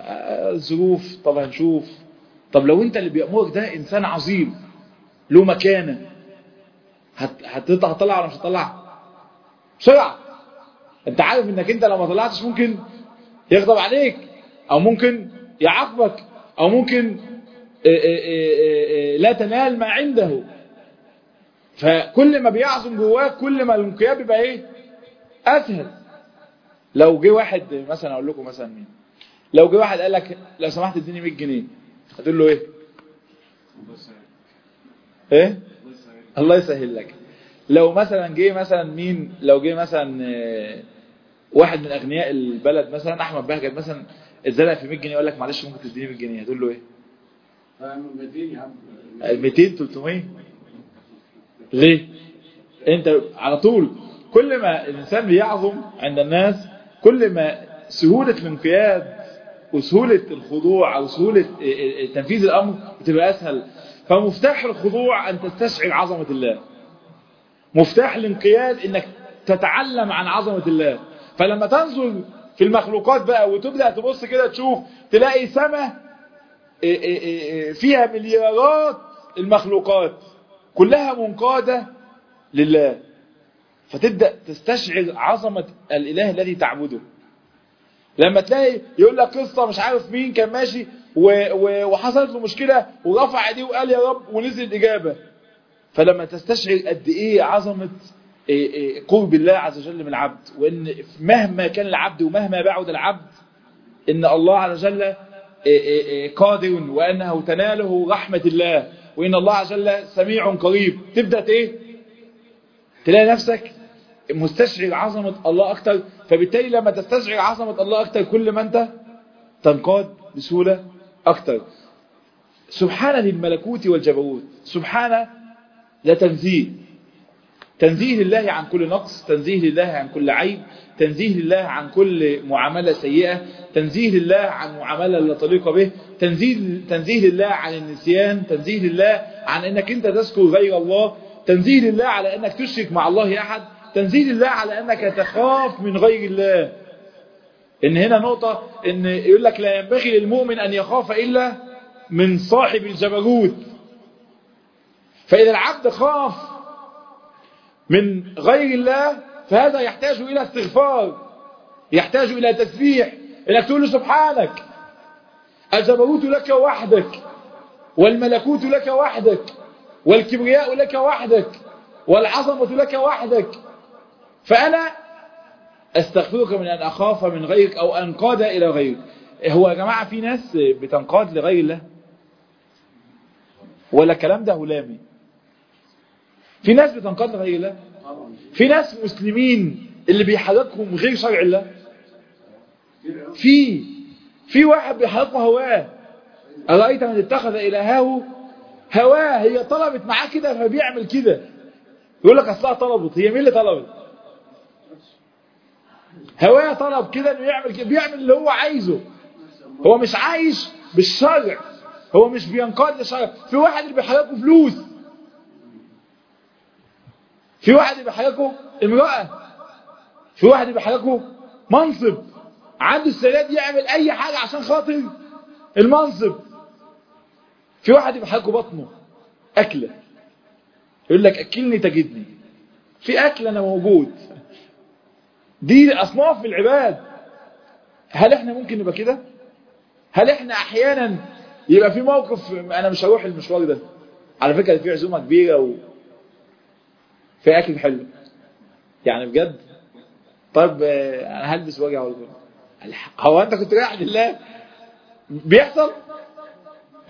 آه، ظروف طب هنشوف. طب لو انت اللي بيأمرك ده انسان عظيم له مكانة هت- هتطلع هتطلع ولا مش هتطلع؟ بسرعة. انت عارف انك انت لو ما طلعتش ممكن يغضب عليك أو ممكن يعاقبك أو ممكن آه، آه، لا تنال ما عنده. فكل ما بيعظم جواك كل ما الانقياد بيبقى إيه؟ اسهل لو جه واحد مثلا أقول لكم مثلا مين؟ لو جه واحد قال لك لو سمحت اديني 100 جنيه هتقول له إيه؟ إيه؟ الله يسهل لك لو مثلا جه مثلا مين؟ لو جه مثلا آه، واحد من أغنياء البلد مثلا أحمد بهجت مثلا اتزنق في 100 جنيه يقول لك معلش ممكن تديني 100 جنيه هتقول له إيه؟ 200 300 ليه؟ أنت على طول. كل ما الإنسان بيعظم عند الناس كل ما سهولة الانقياد وسهولة الخضوع أو سهولة تنفيذ الأمر بتبقى أسهل. فمفتاح الخضوع أن تستشعر عظمة الله. مفتاح الانقياد إنك تتعلم عن عظمة الله. فلما تنظر في المخلوقات بقى وتبدأ تبص كده تشوف تلاقي سماء فيها مليارات المخلوقات كلها منقادة لله. فتبدأ تستشعر عظمة الإله الذي تعبده. لما تلاقي يقول لك قصة مش عارف مين كان ماشي وحصلت له مشكلة ورفع ايديه وقال يا رب ونزل الإجابة فلما تستشعر قد إيه عظمة قرب الله عز وجل من العبد وإن مهما كان العبد ومهما بعد العبد إن الله عز وجل قادر وأنه تناله رحمة الله وإن الله عز وجل سميع قريب. تبدأ إيه؟ تلاقي نفسك مستشعر عظمة الله أكتر فبالتالي لما تستشعر عظمة الله أكتر كل ما أنت تنقاد بسهولة أكتر. سبحان للملكوت والجبروت. سبحان لا تنزيه. تنزيه لله عن كل نقص تنزيه لله عن كل عيب تنزيه لله عن كل معاملة سيئة تنزيه لله عن معاملة لا تليق به تنزيه, تنزيه لله عن النسيان تنزيه لله عن إنك أنت تذكر غير الله تنزيه لله على أنك تشرك مع الله أحد تنزيه لله على أنك تخاف من غير الله. إن هنا نقطة إن يقول لك لا ينبغي للمؤمن أن يخاف إلا من صاحب الجبروت. فإذا العبد خاف من غير الله فهذا يحتاج إلى استغفار يحتاج إلى تسبيح إنك تقول له سبحانك الجبروت لك وحدك والملكوت لك وحدك. والكبرياء لك وحدك والعظمة لك وحدك. فأنا أستغفرك من أن أخاف من غيرك أو أنقاد إلى غيرك. هو يا جماعة في ناس بتنقاد لغير الله؟ ولا الكلام ده هلامي. في ناس بتنقاد لغير الله؟ في ناس مسلمين اللي بيحركهم غير شرع الله؟ في في واحد بيحركه هواه. أرأيت من اتخذ إلهه هواه هي طلبت معاه كده فبيعمل كده. يقول لك أصلها طلبت هي مين اللي طلبت؟ هواه طلب كده إنه يعمل كده بيعمل اللي هو عايزه. هو مش عايش بالشرع هو مش بينقاد للشرع. في واحد اللي بيحركه فلوس. في واحد يبقى حياته امرأة. في واحد يبقى حياته منصب. عنده السيدات يعمل أي حاجة عشان خاطر المنصب. في واحد يبقى حياته بطنه أكلة. يقول لك أكلني تجدني. في اكل أنا موجود. دي أصناف العباد. هل إحنا ممكن نبقى كده؟ هل إحنا أحيانا يبقى في موقف أنا مش هروح المشوار ده؟ على فكرة في عزومة كبيرة و... في أكل حلو. يعني بجد؟ طيب أنا هلبس وأجي أقول هو أنت كنت رايح لله؟ بيحصل؟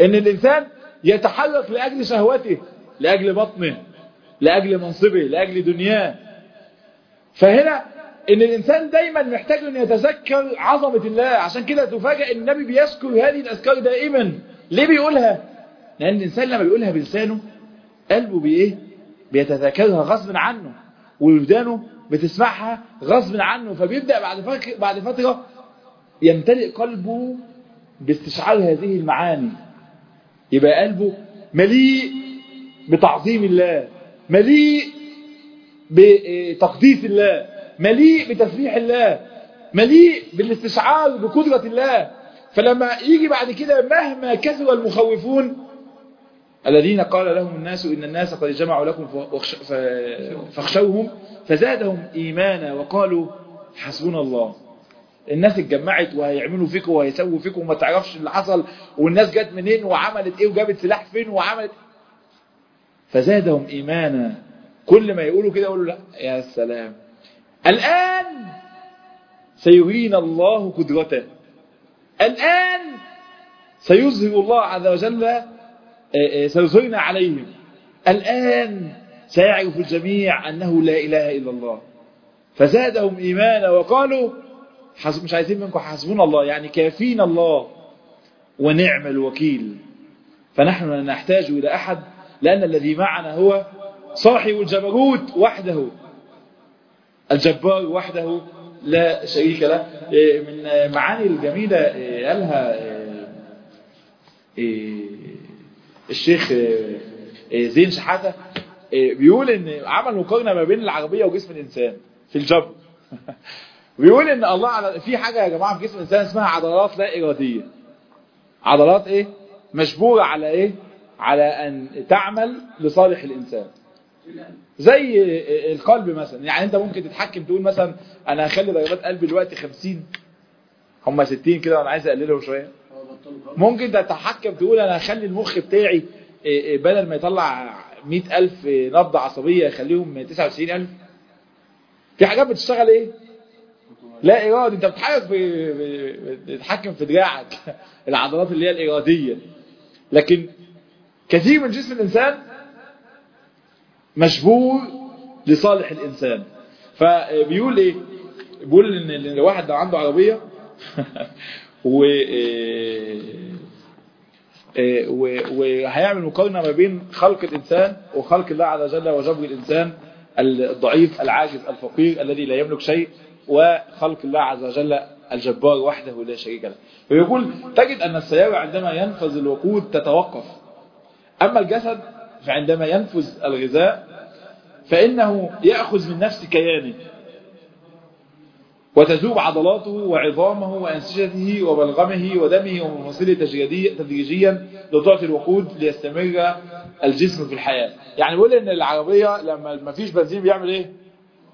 إن الإنسان يتحرك لأجل شهوته لأجل بطنه لأجل منصبه لأجل دنياه. فهنا إن الإنسان دايما محتاج أن يتذكر عظمة الله. عشان كده تفاجئ ان النبي بيذكر هذه الأذكار دائما. ليه بيقولها؟ لأن الإنسان لما بيقولها بلسانه قلبه بإيه؟ بيتذاكرها غصب عنه وودانه بتسمعها غصب عنه. فبيبدأ بعد بعد فترة يمتلئ قلبه باستشعار هذه المعاني. يبقى قلبه مليء بتعظيم الله مليء بتقديس الله مليء بتسبيح الله مليء بالاستشعار بقدرة الله. فلما يجي بعد كده مهما كثر المخوفون الذين قال لهم الناس إن الناس قد جمعوا لكم فاخشوهم فزادهم إيمانا وقالوا حسبنا الله. الناس اتجمعت وهيعملوا فيكم وهيسووا فيكم وما تعرفش اللي حصل والناس جت منين وعملت إيه وجابت سلاح فين وعملت. فزادهم إيمانا. كل ما يقولوا كده يقولوا لا يا سلام. الآن سيرينا الله قدرته. الآن سيظهر الله عز وجل سيظهرنا عليهم. الآن سيعرف الجميع أنه لا إله إلا الله. فزادهم إيمانا وقالوا حسب مش عايزين منكم حسبنا الله يعني كافينا الله ونعم الوكيل. فنحن لا نحتاج إلى أحد لأن الذي معنا هو صاحب الجبروت وحده. الجبار وحده لا شريك له. من معاني الجميلة قالها الشيخ زين شحاتة بيقول إن عمل مقارنة ما بين العربية وجسم الإنسان في الجبر. بيقول إن الله على في حاجة يا جماعة في جسم الإنسان اسمها عضلات لا إرادية. عضلات إيه؟ مشبورة على إيه؟ على أن تعمل لصالح الإنسان. زي القلب مثلا. يعني أنت ممكن تتحكم تقول مثلا أنا هخلي ضربات قلبي دلوقتي 50 هم 60 كده وأنا عايز أقللهم شوية. ممكن تتحكم تقول أنا هخلي المخ بتاعي بدل ما يطلع 100000 نبضة عصبية يخليهم 99000 في حاجات بتشتغل إيه؟ لا ارادي أنت بتتحرك في في دراعك. العضلات اللي هي الاراديه لكن كثير من جسم الإنسان مشبور لصالح الإنسان. فبيقول إيه؟ بيقول إن الواحد لو عنده عربية و وهيعمل مقارنة ما بين خلق الإنسان وخلق الله عز وجل وجبر الإنسان الضعيف العاجز الفقير الذي لا يملك شيء. وخلق الله عز وجل الجبار وحده لا شريك له. فيقول تجد أن السيارة عندما ينفذ الوقود تتوقف. أما الجسد فعندما ينفذ الغذاء فإنه يأخذ من نفس كيانه. وتذوب عضلاته وعظامه وأنسجته وبلغمه ودمه ومفاصله تدريجيا لتعطي الوقود ليستمر الجسم في الحياة. يعني بيقول إن العربية لما ما فيش بنزين بيعمل إيه؟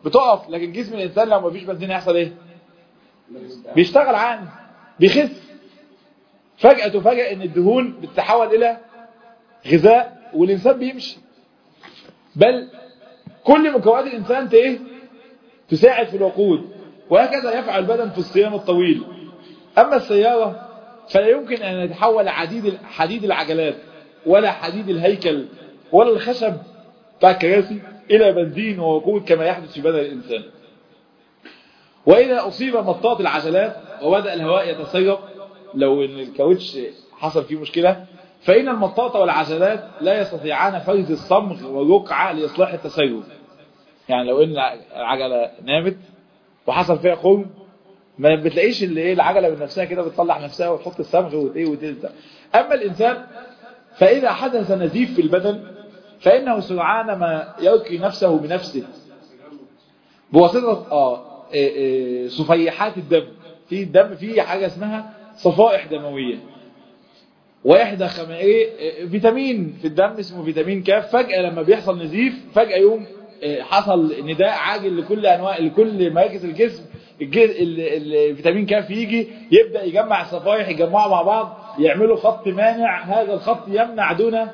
بتقف لكن جسم الإنسان لو ما فيش بنزين يحصل إيه؟ بيشتغل عادي بيخس. فجأة تفاجأ إن الدهون بتتحول إلى غذاء والإنسان بيمشي. بل كل مكونات الإنسان إيه؟ تساعد في الوقود وهكذا يفعل البدن في الصيام الطويل. أما السيارة فلا يمكن أن يتحول حديد حديد العجلات ولا حديد الهيكل ولا الخشب بتاع الكراسي. إلى بنزين ووقود كما يحدث في بدن الإنسان. وإذا أصيب مطاط العجلات وبدأ الهواء يتسرب لو إن الكاوتش حصل فيه مشكلة فإن المطاطة والعجلات لا يستطيعان فرز الصمغ والرقعة لإصلاح التسيب يعني لو إن العجلة نامت وحصل فيها خرم ما بتلاقيش اللي إيه العجلة من نفسها كده بتطلع نفسها وتحط الصمغ وتايه وتلزق. أما الإنسان فإذا حدث نزيف في البدن فإنه سرعان ما يلقي نفسه بنفسه. بواسطة آه إيه إيه صفيحات الدم. في الدم في حاجة اسمها صفائح دموية. وإحدى خمائيه فيتامين في الدم اسمه فيتامين كاف فجأة لما بيحصل نزيف فجأة يوم حصل نداء عاجل لكل أنواع لكل مراكز الجسم الفيتامين كاف يجي يبدأ يجمع الصفائح يجمعوا مع بعض يعملوا خط مانع. هذا الخط يمنع دون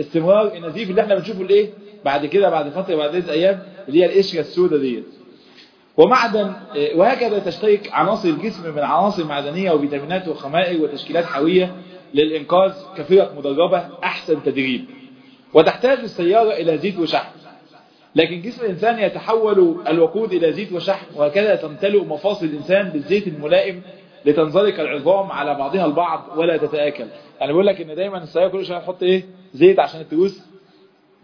استمرار النزيف اللي إحنا بنشوفه الايه بعد كده بعد فترة بعد عدة أيام اللي هي القشرة السوداء ديت. ومعدن وهكذا تشترك عناصر الجسم من عناصر معدنية وفيتامينات وخمائر وتشكيلات حيوية للإنقاذ كفرق مدربة أحسن تدريب. وتحتاج السيارة إلى زيت وشحم. لكن جسم الإنسان يتحول الوقود إلى زيت وشحم وهكذا تمتلئ مفاصل الإنسان بالزيت الملائم لتنزلق العظام على بعضها البعض ولا تتآكل. يعني بيقول لك إن دايما السيارة كل شوية تحط إيه؟ زيت عشان التروس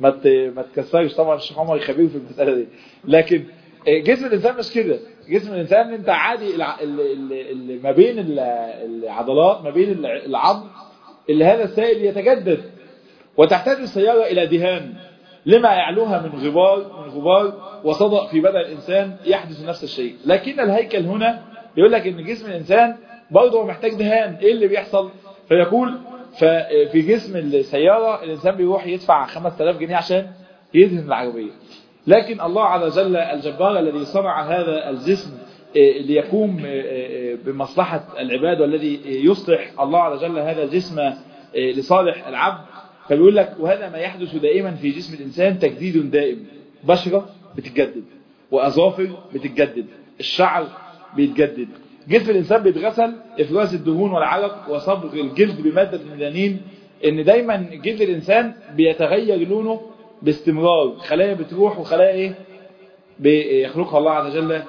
ما ما تكسرش طبعا الشيخ عمر خبير في المسألة دي. لكن جسم الإنسان مش كده. جسم الإنسان أنت عادي اللي ما بين العضلات ما بين العظم اللي هذا السائل يتجدد. وتحتاج السيارة إلى دهان. لما يعلوها من غبار من غبار وصدأ في بدن الإنسان يحدث نفس الشيء. لكن الهيكل هنا يقول لك إن جسم الإنسان برضه محتاج دهان. إيه اللي بيحصل؟ فيقول ففي جسم السيارة الإنسان بيروح يدفع 5000 جنيه عشان يدهن العربية. لكن الله عز وجل الجبار الذي صنع هذا الجسم ليقوم بمصلحة العباد والذي يصلح الله عز وجل هذا الجسم لصالح العبد. فبيقول لك وهذا ما يحدث دائما في جسم الإنسان تجديد دائم. بشرة بتتجدد وأظافر بتتجدد الشعر بيتجدد. جسم الإنسان بيتغسل إفراز الدهون والعرق وصبغ الجلد بمادة الميلانين إن دايما جلد الإنسان بيتغير لونه باستمرار خلايا بتروح وخلايا إيه؟ بيخلقها الله عز وجل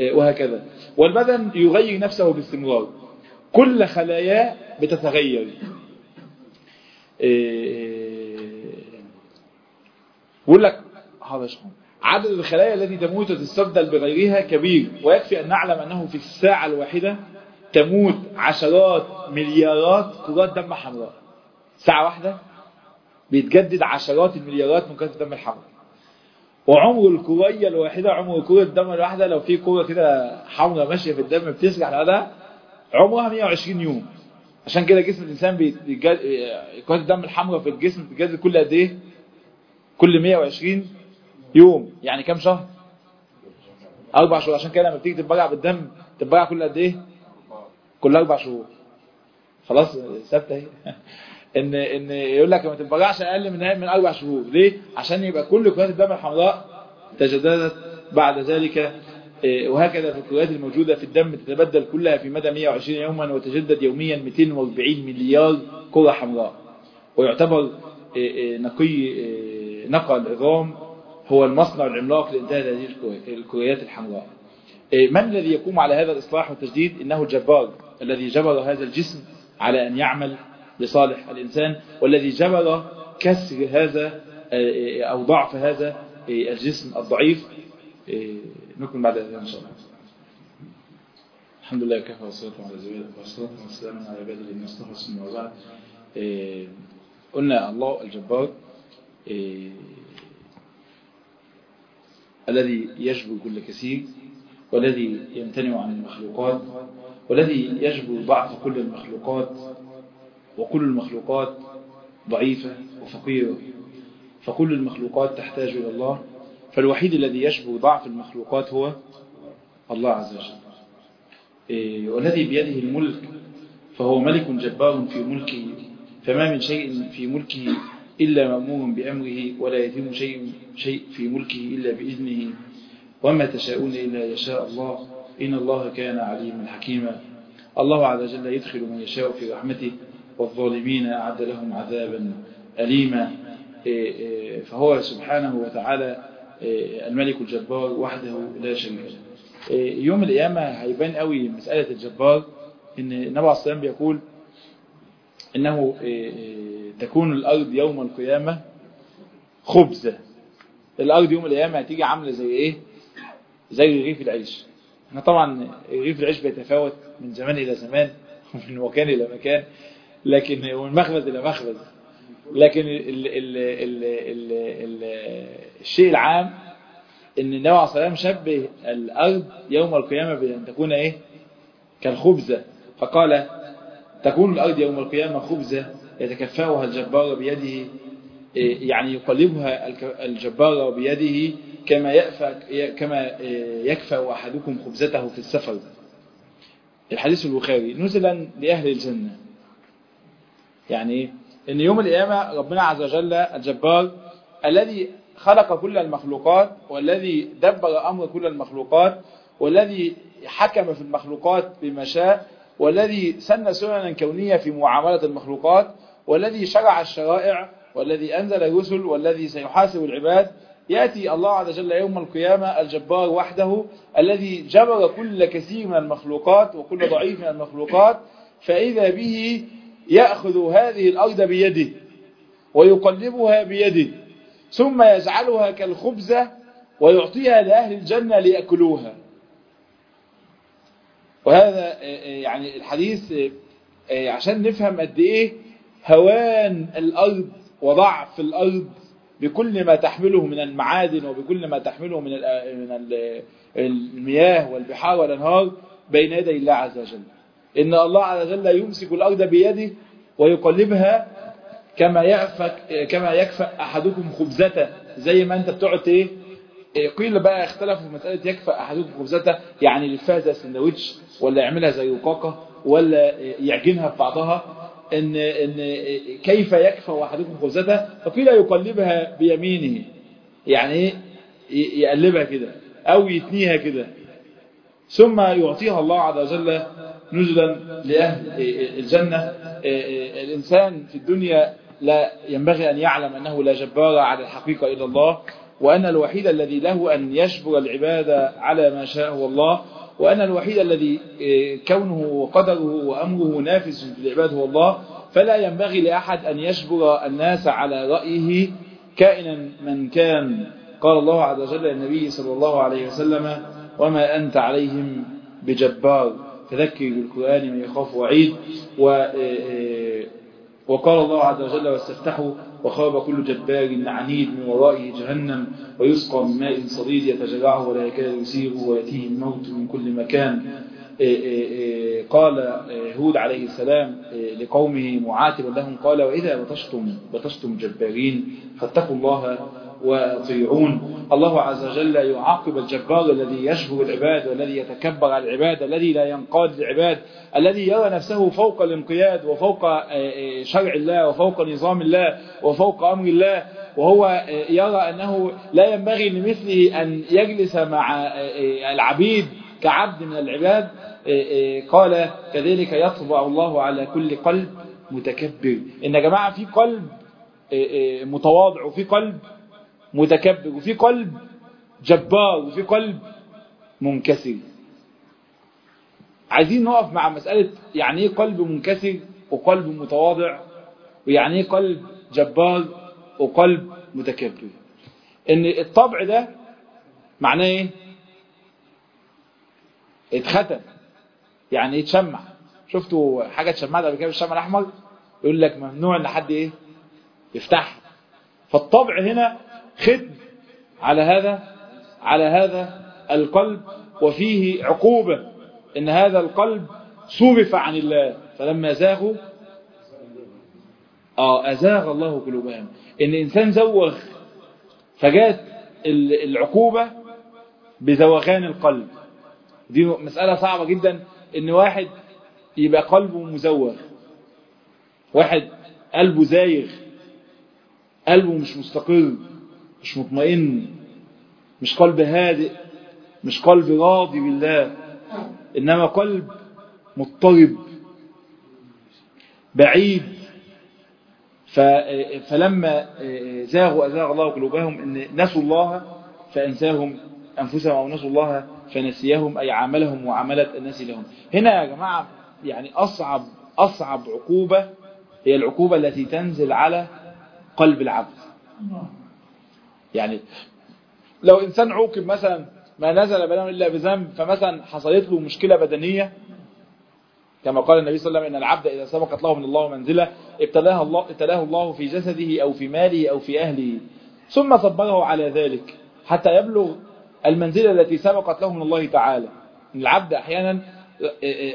وهكذا. والبدن يغير نفسه باستمرار. كل خلاياه بتتغير. بيقول لك هذا شخص عدد الخلايا التي تموت وتستبدل بغيرها كبير ويكفي أن نعلم أنه في الساعة الواحدة تموت عشرات مليارات كرات دم حمراء. ساعة واحدة بيتجدد عشرات المليارات من كرات الدم الحمراء. وعمر الكرية الواحدة عمر كرة الدم الواحدة لو في كرة كده حمراء ماشية في الدم بتسرح لها عمرها 120 يوم. عشان كده جسم الإنسان بيتجدد كرات الدم الحمراء في الجسم بتتجدد كل قد إيه؟ كل 120 يوم. يعني كم شهر؟ أربع شهور. عشان كده لما بتيجي تتبرع بالدم تتبرع كل قد إيه؟ كل أربع شهور. خلاص ثابتة أهي. إن إن يقول لك ما تتبرعش أقل من من أربع شهور. ليه؟ عشان يبقى كل كرات الدم الحمراء تجددت بعد ذلك وهكذا في الكريات الموجودة في الدم تتبدل كلها في مدى 120 يوما وتجدد يوميا 240 مليار كرة حمراء. ويعتبر نقي نقى العظام هو المصنع العملاق لإنتاج هذه الكريات الحمراء. من الذي يقوم على هذا الإصلاح والتجديد؟ إنه الجبار الذي جبر هذا الجسم على أن يعمل لصالح الإنسان والذي جبر كسر هذا أو ضعف هذا الجسم الضعيف. نكمل بعد ذلك إن شاء الله. الحمد لله كفى والصلاة على زوجة والصلاة والسلام على عباد الذين اصطفى ثم قلنا الله الجبار الذي يجبر كل كثير والذي يمتنع عن المخلوقات والذي يجبر ضعف كل المخلوقات وكل المخلوقات ضعيفة وفقيرة. فكل المخلوقات تحتاج إلى الله. فالوحيد الذي يشبه ضعف المخلوقات هو الله عز وجل. والذي بيده الملك فهو ملك جبار في ملكه. فما من شيء في ملكه إلا مأمور بأمره ولا يتم شيء, شيء في ملكه إلا بإذنه. وما تشاءون إلا يشاء الله. إن الله كان عليما حكيما. الله عز وجل يدخل من يشاء في رحمته والظالمين أعد لهم عذابا أليما. فهو سبحانه وتعالى الملك الجبار وحده لا شريك له. يوم القيامة هيبان قوي مسألة الجبار إن النبي عليه الصلاة بيقول إنه تكون الأرض يوم القيامة خبزة الأرض يوم القيامة هتيجي عاملة زي إيه؟ زي رغيف العيش. إحنا طبعا رغيف العيش بيتفاوت من زمان إلى زمان ومن مكان إلى مكان لكن ومن مخبز إلى مخبز. لكن ال ال ال ال ال الشيء العام إن النبي عليه الصلاه والسلام شبه الأرض يوم القيامة بأن تكون إيه؟ كالخبزه فقال تكون الأرض يوم القيامة خبزة يتكفاها الجبار بيده يعني يقلبها الجبار بيده كما يكفى كما يكفى أحدكم خبزته في السفر. الحديث البخاري نزلا لأهل الجنة. يعني إن يوم القيامة ربنا عز وجل الجبار الذي خلق كل المخلوقات والذي دبر أمر كل المخلوقات والذي حكم في المخلوقات بما شاء والذي سن سننا كونية في معاملة المخلوقات والذي شرع الشرائع والذي أنزل الرسل والذي سيحاسب العباد. يأتي الله عز وجل يوم القيامة الجبار وحده الذي جبر كل كثير من المخلوقات وكل ضعيف من المخلوقات فإذا به يأخذ هذه الأرض بيده ويقلبها بيده ثم يجعلها كالخبزة ويعطيها لأهل الجنة ليأكلوها. وهذا يعني الحديث عشان نفهم قد إيه هوان الأرض وضعف الأرض بكل ما تحمله من المعادن وبكل ما تحمله من من المياه والبحار والأنهار بين يدي الله عز وجل. إن الله عز وجل يمسك الأرض بيده ويقلبها كما يكفى كما يكفى أحدكم خبزته زي ما أنت بتقعد إيه؟ قيل بقى اختلفوا في مسألة يكفى احدكم خبزته يعني يلفها زي سندوتش ولا يعملها زي رقاقه ولا يعجنها ببعضها إن إن كيف يكفى احدكم خبزته فقيل يقلبها بيمينه يعني يقلبها كده أو يتنيها كده. ثم يعطيها الله عز وجل نزلا لأهل الجنة. الإنسان في الدنيا لا ينبغي أن يعلم أنه لا جبار على الحقيقة إلا الله. وأن الوحيد الذي له أن يجبر العبادة على ما شاءه الله وأن الوحيد الذي كونه وقدره وأمره نافذ في العباد هو الله فلا ينبغي لأحد أن يجبر الناس على رأيه كائنا من كان. قال الله عز وجل للنبي صلى الله عليه وسلم وما أنت عليهم بجبار فذكر بالقرآن من يخاف وعيد و وقال الله عز وجل واستفتحوا وخاب كل جبار عنيد من ورائه جهنم ويسقى من ماء صديد يتجرعه ولا يكاد يسيغه ويأتيه الموت من كل مكان. قال هود عليه السلام لقومه معاتبا لهم قال وإذا بطشتم بطشتم جبارين فاتقوا الله وطيعون الله عز وجل يعاقب الجبار الذي يشبه العباد والذي يتكبر على العباد الذي لا ينقاد العباد الذي يرى نفسه فوق الانقياد وفوق شرع الله وفوق نظام الله وفوق أمر الله وهو يرى أنه لا ينبغي لمثله أن يجلس مع العبيد كعبد من العباد. قال كذلك يطبع الله على كل قلب متكبر. إن يا جماعة في قلب متواضع وفي قلب متكبر وفي قلب جبار وفي قلب منكسر. عايزين نقف مع مسألة يعني إيه قلب منكسر وقلب متواضع ويعني إيه قلب جبار وقلب متكبر. إن الطبع ده معناه إيه؟ اتختم يعني يتشمع شفتوا حاجة اتشمعت قبل كده بالشمع الأحمر؟ يقول لك ممنوع إن حد إيه؟ يفتحها. فالطبع هنا ختم على هذا على هذا القلب وفيه عقوبة إن هذا القلب صرف عن الله. فلما زاغوا آه أزاغ الله قلوبهم. إن إنسان زوغ فجات العقوبة بزوغان القلب. دي مسألة صعبة جدا. إن واحد يبقى قلبه مزوغ واحد قلبه زايغ قلبه مش مستقر مش مطمئن مش قلب هادئ مش قلب راضي بالله إنما قلب مضطرب بعيد. فلما زاغوا أزاغ الله قلوبهم إن نسوا الله فأنساهم أنفسهم أو نسوا الله فنسيهم أي عاملهم وعملت الناس لهم. هنا يا جماعة يعني أصعب أصعب عقوبة هي العقوبة التي تنزل على قلب العبد. يعني لو إنسان عوقب مثلا ما نزل بلاهم إلا بذنب فمثلا حصلت له مشكلة بدنية كما قال النبي صلى الله عليه وسلم إن العبد إذا سبقت له من الله منزلة ابتلاه الله, ابتلاه الله في جسده أو في ماله أو في أهله ثم صبره على ذلك حتى يبلغ المنزلة التي سبقت له من الله تعالى. العبد أحيانا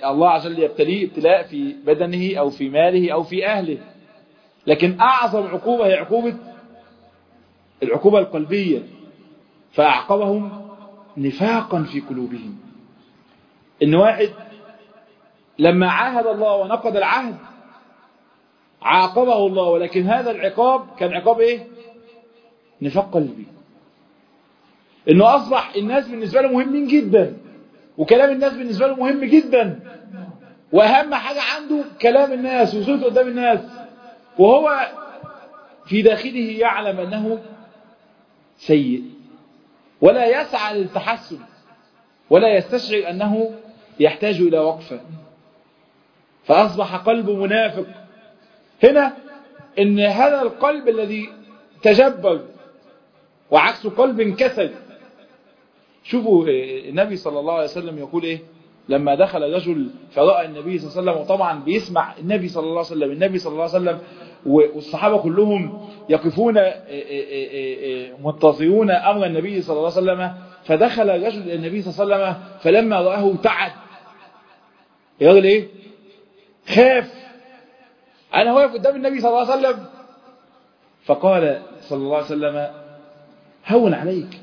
الله عز وجل يبتليه ابتلاء في بدنه أو في ماله أو في أهله. لكن أعظم عقوبة هي عقوبة العقوبة القلبية فأعقبهم نفاقا في قلوبهم. إن واحد لما عاهد الله ونقض العهد عاقبه الله ولكن هذا العقاب كان عقاب إيه؟ نفاق قلبي. إنه أصبح الناس بالنسبة له مهمين جدا وكلام الناس بالنسبة له مهم جدا. وأهم حاجة عنده كلام الناس وصوته قدام الناس. وهو في داخله يعلم أنه سيء. ولا يسعى للتحسن ولا يستشعر أنه يحتاج إلى وقفة. فأصبح قلب منافق. هنا إن هذا القلب الذي تجبر وعكس قلب انكسر شوفوا النبي صلى الله عليه وسلم يقول إيه؟ لما دخل رجل فرأى النبي صلى الله عليه وسلم وطبعا بيسمع النبي صلى الله عليه وسلم النبي صلى الله عليه وسلم والصحابة كلهم يقفون منتظرون أمر النبي صلى الله عليه وسلم فدخل رجل النبي صلى الله عليه وسلم فلما رآه تعد. يقول إيه؟ خاف. أنا واقف قدام النبي صلى الله عليه وسلم. فقال صلى الله عليه وسلم هون عليك.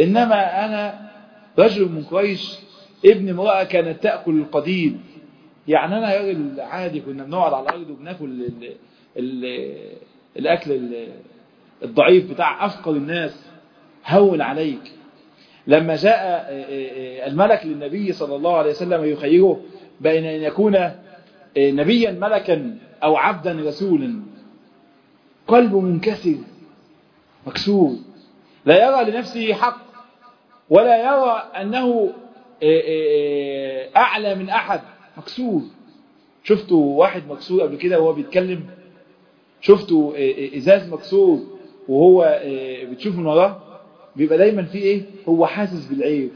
إنما أنا رجل من قريش ابن امرأة كانت تأكل القديد يعني أنا راجل عادي كنا بنقعد على الأرض وبناكل الأكل الضعيف بتاع أفقر الناس هون عليك. لما جاء الملك للنبي صلى الله عليه وسلم يخيره بين أن يكون نبيا ملكا أو عبدا رسولا. قلبه منكسر مكسور. لا يرى لنفسه حق ولا يرى أنه أعلى من أحد مكسور. شفتوا واحد مكسور قبل كده وهو بيتكلم؟ شفتوا إزاز مكسور وهو بتشوف من وراه بيبقى دايما فيه إيه؟ هو حاسس بالعيب.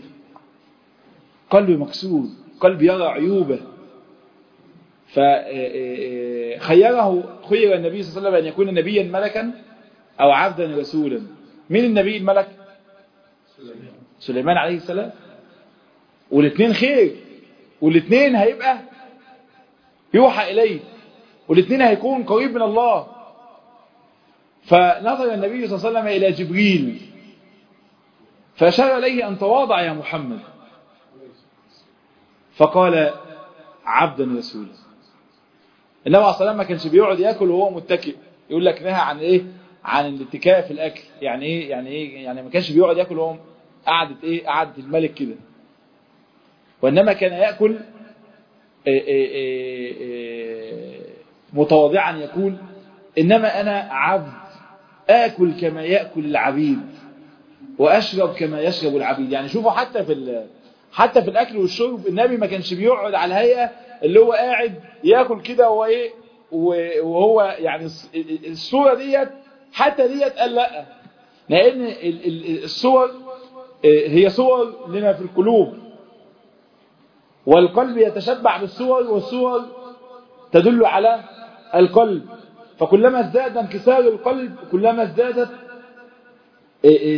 قلب مكسور قلب يرى عيوبه. فخيره خير النبي صلى الله عليه وسلم أن يكون نبيا ملكا أو عبدا رسولا. من النبي الملك؟ سليمان عليه السلام. والاثنين خير والاثنين هيبقى يوحى إليه والاثنين هيكون قريب من الله. فنظر النبي صلى الله عليه وسلم إلى جبريل. فأشار إليه أن تواضع يا محمد. فقال عبدا رسولا النبي عليه الصلاة ما كانش بيقعد يأكل وهو متكئ. يقول لك نهى عن إيه؟ عن الاتكاء في الأكل. يعني إيه؟ يعني إيه؟ يعني ما كانش بيقعد يأكل وهو قعدة إيه؟ قعدة الملك كده. وإنما كان يأكل إيه إيه إيه متواضعا يقول إنما أنا عبد. آكل كما يأكل العبيد وأشرب كما يشرب العبيد. يعني شوفوا حتى في حتى في الأكل والشرب النبي ما كانش بيقعد على الهيئة اللي هو قاعد يأكل كده وهو إيه وهو يعني الصورة ديت حتى ديت قال لأ. لأن الصور هي صور لما في القلوب. والقلب يتشبع بالصور والصور تدل على القلب. فكلما ازداد انكسار القلب كلما ازدادت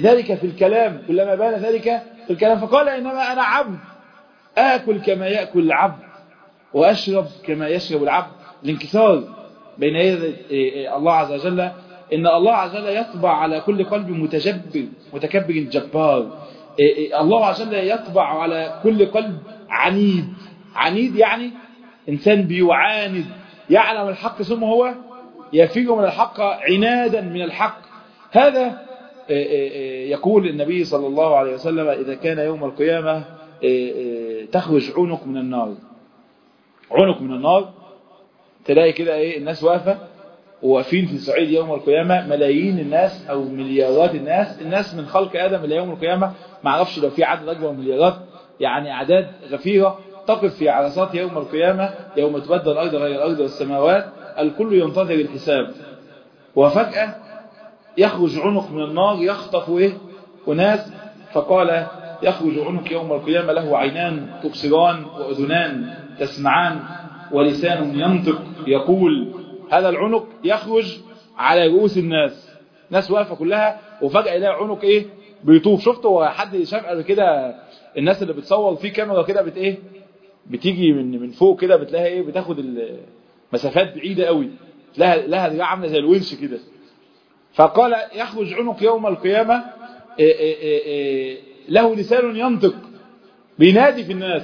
ذلك في الكلام كلما بان ذلك في الكلام. فقال إنما أنا عبد آكل كما يأكل العبد وأشرب كما يشرب العبد. الانكسار بين يدي الله عز وجل. إن الله عز وجل يطبع على كل قلب متجبر متكبر جبار. الله عز وجل يطبع على كل قلب عنيد. عنيد يعني إنسان بيعاند يعلم الحق ثم هو يفيق من الحق عنادا من الحق. هذا يقول النبي صلى الله عليه وسلم إذا كان يوم القيامة تخرج عنق من النار. عنق من النار تلاقي كده إيه الناس واقفة. وواقفين في الصعيد يوم القيامة ملايين الناس أو مليارات الناس. الناس من خلق آدم إلى يوم القيامة ما أعرفش لو في عدد أكبر من مليارات يعني أعداد غفيرة. تقف في عرصات يوم القيامة يوم تبدل الأرض غير الأرض والسماوات الكل ينتظر الحساب. وفجأة يخرج عنق من النار يخطف إيه؟ وناس فقال يخرج عنق يوم القيامة له عينان تبصران وأذنان تسمعان ولسان ينطق يقول. هذا العنق يخرج على رؤوس الناس. ناس واقفة كلها وفجأة يلاقي عنق إيه؟ بيطوف. شفتوا حد شاف قبل كده الناس اللي بتصور في كاميرا كده بت إيه؟ بتيجي من من فوق كده بتلاقيها إيه بتاخد المسافات بعيدة قوي. لها لها دراع عاملة زي الونش كده. فقال يخرج عنق يوم القيامة إيه إيه إيه له لسان ينطق بينادي في الناس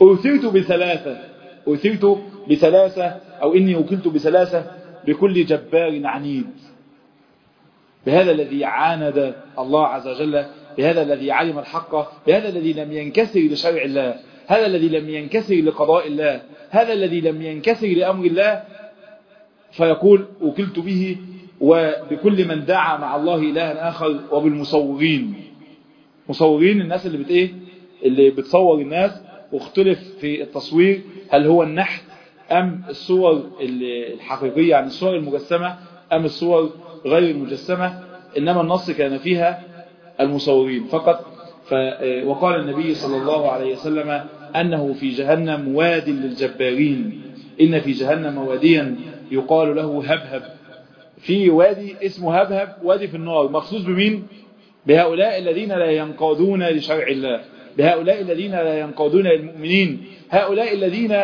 أوثرت بثلاثة أوثرت بثلاثة أو إني وكلت بثلاثة بكل جبار عنيد. بهذا الذي عاند الله عز وجل بهذا الذي علم الحق بهذا الذي لم ينكسر لشرع الله. هذا الذي لم ينكسر لقضاء الله هذا الذي لم ينكسر لأمر الله فيقول وكلت به وبكل من دعا مع الله إلها آخر وبالمصورين. مصورين الناس اللي بت إيه؟ اللي بتصور الناس. واختلف في التصوير هل هو النحت أم الصور الحقيقية يعني الصور المجسمة أم الصور غير المجسمة إنما النص كان فيها المصورين فقط. وقال النبي صلى الله عليه وسلم أنه في جهنم واد للجبارين. إن في جهنم واديا يقال له هبهب. في وادي اسمه هبهب وادي في النار. مخصوص بمين؟ بهؤلاء الذين لا ينقادون لشرع الله. بهؤلاء الذين لا ينقادون للمؤمنين. هؤلاء الذين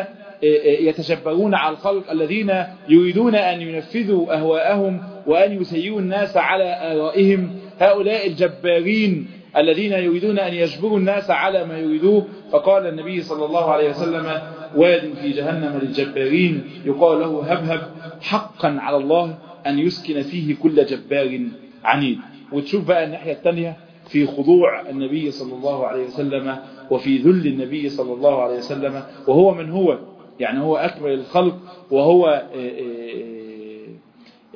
يتجبرون على الخلق الذين يريدون أن ينفذوا أهواءهم وأن يسيئوا الناس على آرائهم. هؤلاء الجبارين الذين يريدون أن يجبروا الناس على ما يريدوه. فقال النبي صلى الله عليه وسلم واد في جهنم للجبارين. يقال له هبهب حقا على الله أن يسكن فيه كل جبار عنيد. وتشوف بقى الناحية الثانية في خضوع النبي صلى الله عليه وسلم وفي ذل النبي صلى الله عليه وسلم وهو من هو؟ يعني هو أكمل الخلق وهو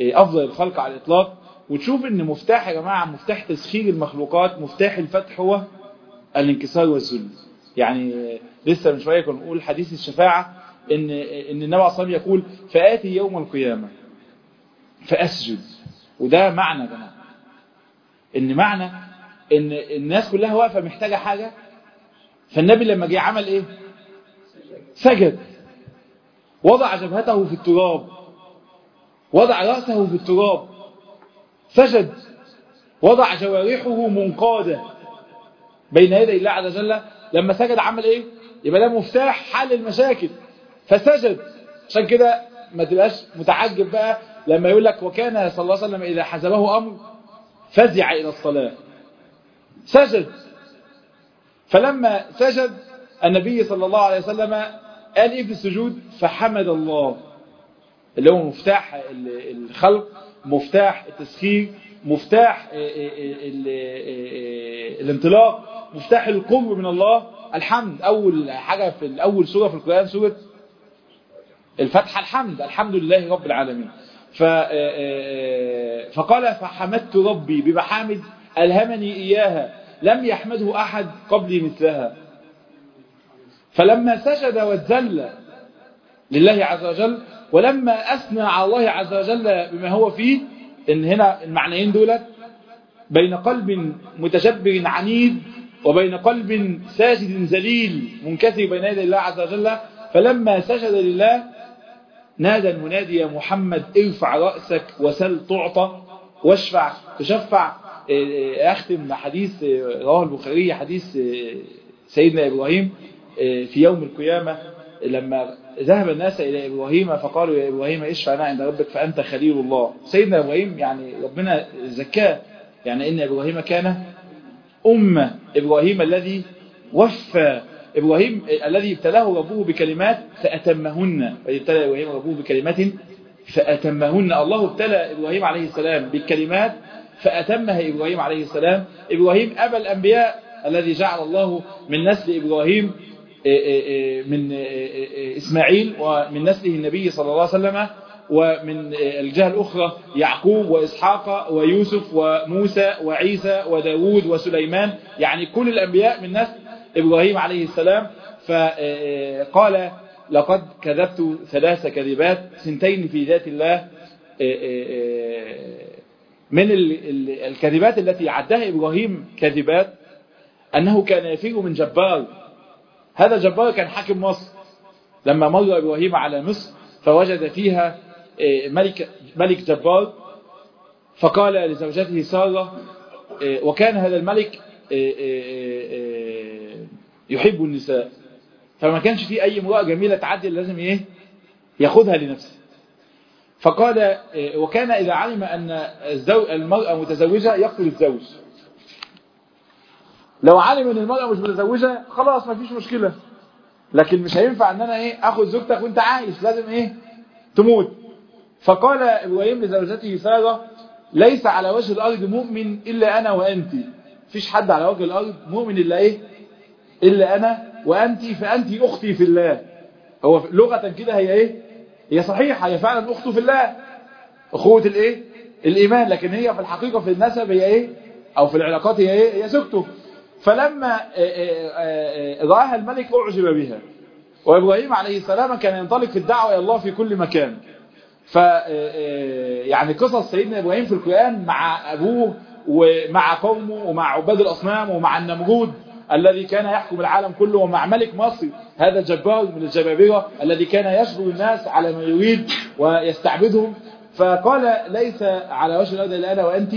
أفضل الخلق على الإطلاق. وتشوف إن مفتاح يا جماعة مفتاح تسخير المخلوقات مفتاح الفتح هو الانكسار والذل. يعني لسه من شوية كنا نقول حديث الشفاعة إن إن النبي عليه يقول فآتي يوم القيامة فأسجد. وده معنى يا جماعة. إن معنى إن الناس كلها واقفة محتاجة حاجة. فالنبي لما جه عمل إيه؟ سجد. وضع جبهته في التراب. وضع رأسه في التراب. سجد وضع جوارحه منقادة. بين يدي الله عز وجل لما سجد عمل إيه؟ يبقى ده مفتاح حل المشاكل. فسجد. عشان كده ما تبقاش متعجب بقى لما يقول لك وكان صلى الله عليه وسلم إذا حزبه أمر فزع إلى الصلاة. سجد. فلما سجد النبي صلى الله عليه وسلم قال إيه في السجود؟ فحمد الله. اللي هو مفتاح الخلق. مفتاح التسخير مفتاح الانطلاق مفتاح القرب من الله. الحمد أول حاجة في أول سورة في القرآن سورة الفتح. الحمد الحمد لله رب العالمين. فقال فحمدت ربي بمحامد ألهمني إياها لم يحمده أحد قبلي مثلها. فلما سجد واتذل لله عز وجل ولما أثنى على الله عز وجل بما هو فيه إن هنا المعنيين دولت بين قلب متجبر عنيد وبين قلب ساجد ذليل منكسر بين يدي الله عز وجل فلما سجد لله نادى المنادي يا محمد ارفع رأسك وسل تعطى واشفع تشفع. أختم حديث رواه البخاري حديث سيدنا إبراهيم في يوم القيامة لما ذهب الناس إلى إبراهيم فقالوا يا إبراهيم اشفع لنا عند ربك فأنت خليل الله. سيدنا إبراهيم يعني ربنا زكاه. يعني إن إبراهيم كان أمة إبراهيم الذي وفى. إبراهيم الذي ابتلاه ربه بكلمات فأتمهن. ابتلى إبراهيم ربه بكلمات فأتمهن. الله ابتلى إبراهيم عليه السلام بالكلمات فأتمها إبراهيم عليه السلام. إبراهيم أبا الأنبياء الذي جعل الله من نسل إبراهيم من إسماعيل ومن نسله النبي صلى الله عليه وسلم ومن الجهة الأخرى يعقوب وإسحاق ويوسف وموسى وعيسى وداود وسليمان يعني كل الأنبياء من نسل إبراهيم عليه السلام. فقال لقد كذبت ثلاث كذبات سنتين في ذات الله. من الكذبات التي عدها إبراهيم كذبات أنه كان يفير من جبار. هذا جبار كان حاكم مصر. لما مر إبراهيم على مصر فوجد فيها ملك, ملك جبار فقال لزوجته سارة وكان هذا الملك يحب النساء. فما كانش في أي امرأة جميلة تعدي لازم إيه؟ ياخدها لنفسه. فقال وكان إذا علم أن المرأة متزوجة يقتل الزوج. لو علم أن المرأة مش متزوجة خلاص ما فيش مشكلة. لكن مش هينفع أن أنا إيه أخذ زوجتك وأنت عايش لازم إيه تموت. فقال إبراهيم لزوجته سارة ليس على وجه الأرض مؤمن إلا أنا وأنت. فيش حد على وجه الأرض مؤمن إلا إيه؟ إلا أنا وأنت فأنت أختي في الله. هو لغة كده هي إيه؟ هي صحيحة هي فعلا أخته في الله. أخوة الإيه؟ الإيمان. لكن هي في الحقيقة في النسب هي إيه؟ أو في العلاقات هي إيه؟ هي زوجته. فلما رآها الملك أعجب بها. وإبراهيم عليه السلام كان ينطلق في الدعوة إلى الله في كل مكان. ف يعني قصص سيدنا إبراهيم في القرآن مع أبوه ومع قومه ومع عباد الأصنام ومع النمرود الذي كان يحكم العالم كله ومع ملك مصر هذا الجبار من الجبابرة الذي كان يشغل الناس على ما يريد ويستعبدهم. فقال ليس على وجه الأرض إلا أنا وأنت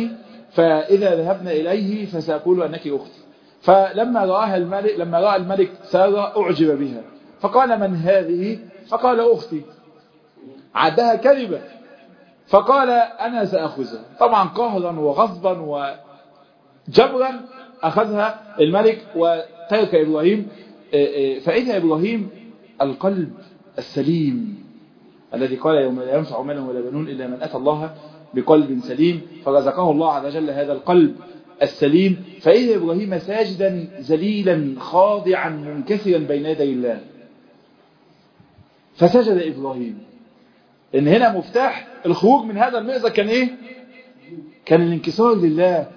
فإذا ذهبنا إليه فسأقول أنك أختي. فلما رآها الملك لما رأى الملك سارة أعجب بها. فقال من هذه؟ فقال أختي. عدها كذبة فقال أنا سأخذها. طبعا قهرا وغصبا وجبرا أخذها الملك وترك إبراهيم. فإذا إبراهيم القلب السليم الذي قال يوم لا ينفع مال ولا بنون إلا من أتى الله بقلب سليم فرزقه الله عز وجل هذا القلب السليم فإذا إبراهيم ساجدا ذليلا خاضعا منكسرا بين يدي الله. فسجد إبراهيم. إن هنا مفتاح الخروج من هذا المئزق كان إيه؟ كان الانكسار لله.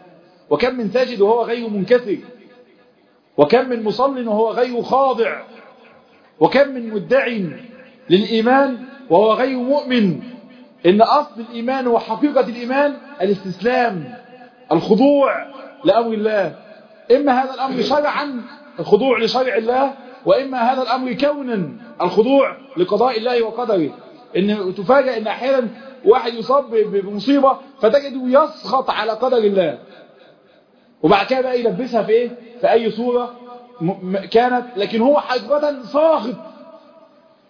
وكم من ساجد وهو غير منكسر. وكم من مصل وهو غير خاضع. وكم من مدعي للإيمان وهو غير مؤمن. إن أصل الإيمان وحقيقة الإيمان الاستسلام. الخضوع لأمر الله. إما هذا الأمر شرعا الخضوع لشرع الله وإما هذا الأمر كونا الخضوع لقضاء الله وقدره. إن تفاجأ إن أحيانا واحد يصاب بمصيبة فتجده يسخط على قدر الله. وبعد كده بقى يلبسها في إيه؟ في أي صورة كانت لكن هو حقيقة ساخط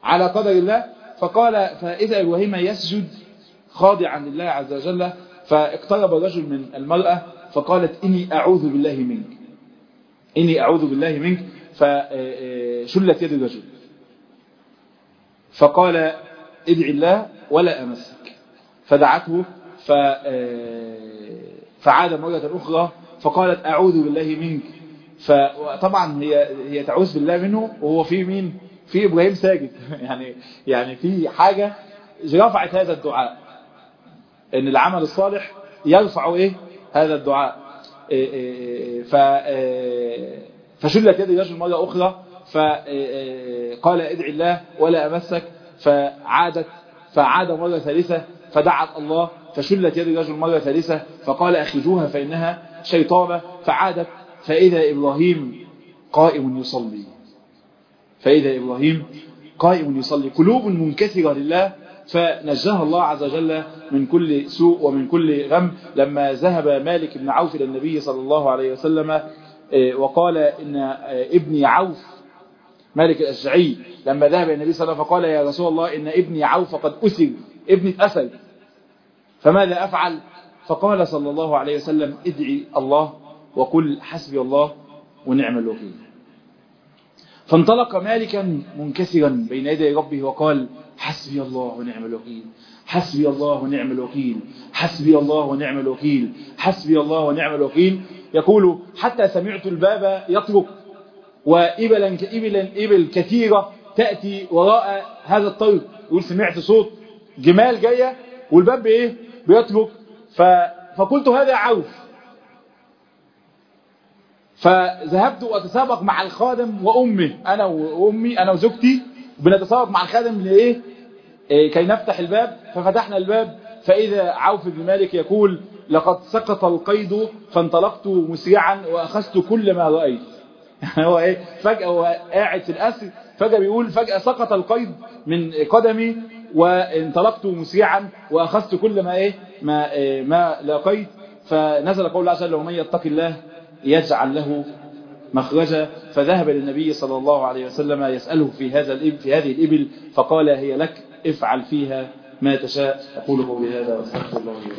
على قدر الله. فقال فإذا إبراهيم يسجد خاضعا لله عز وجل فاقترب الرجل من المرأة فقالت إني أعوذ بالله منك. إني أعوذ بالله منك. فشلت يد الرجل. فقال ادعي الله ولا أمسك. فدعته فعاد مرة أخرى فقالت أعوذ بالله منك. فطبعا هي هي تعوذ بالله منه وهو في مين؟ في إبراهيم ساجد. يعني يعني في حاجة رفعت هذا الدعاء. إن العمل الصالح يرفع إيه؟ هذا الدعاء. إيه إيه ف فشلت يد الرجل مرة أخرى فقال ادعي الله ولا أمسك فعادت فعاد مرة ثالثة فدعت الله فشلت يد الرجل مرة ثالثة فقال أخرجوها فإنها شيطانة فعادت فإذا إبراهيم قائم يصلي. فإذا إبراهيم قائم يصلي قلوب منكسرة لله فنجاها الله عز وجل من كل سوء ومن كل غم لما ذهب مالك بن عوف إلى النبي صلى الله عليه وسلم وقال إن ابني عوف مالك الأشعري لما ذهب إلى النبي صلى الله عليه وسلم فقال يا رسول الله إن ابني عوف قد أسر ابني اتأسر فماذا أفعل؟ فقال صلى الله عليه وسلم ادعي الله وقل حسبي الله ونعم الوكيل. فانطلق مالكا منكسرا بين يدي ربه وقال حسبي الله ونعم الوكيل حسبي الله ونعم الوكيل حسبي الله ونعم الوكيل حسبي الله ونعم الوكيل. يقول حتى سمعت الباب يطرق وإبلا إبلا إبل كثيرة تأتي وراء هذا الطريق. يقول سمعت صوت جمال جاية والباب إيه؟ بيطرق. ف... فقلت هذا عوف. فذهبت وأتسابق مع الخادم وأمي أنا وأمي أنا وزوجتي بنتسابق مع الخادم لإيه؟ إيه كي نفتح الباب ففتحنا الباب فإذا عوف بن مالك يقول لقد سقط القيد فانطلقت مسرعا وأخذت كل ما رأيت. هو إيه؟ فجأة هو قاعد في الأسر فجأة بيقول فجأة سقط القيد من قدمي وانطلقت مسرعا وأخذت كل ما إيه؟ ما, إيه ما لقيت. فنزل قول الله عز وجل ومن يتق الله يجعل له مخرجا فذهب للنبي صلى الله عليه وسلم يسأله في هذا الإبل في هذه الإبل فقال هي لك افعل فيها ما تشاء. أقول قولي هذا وأستغفر الله لي.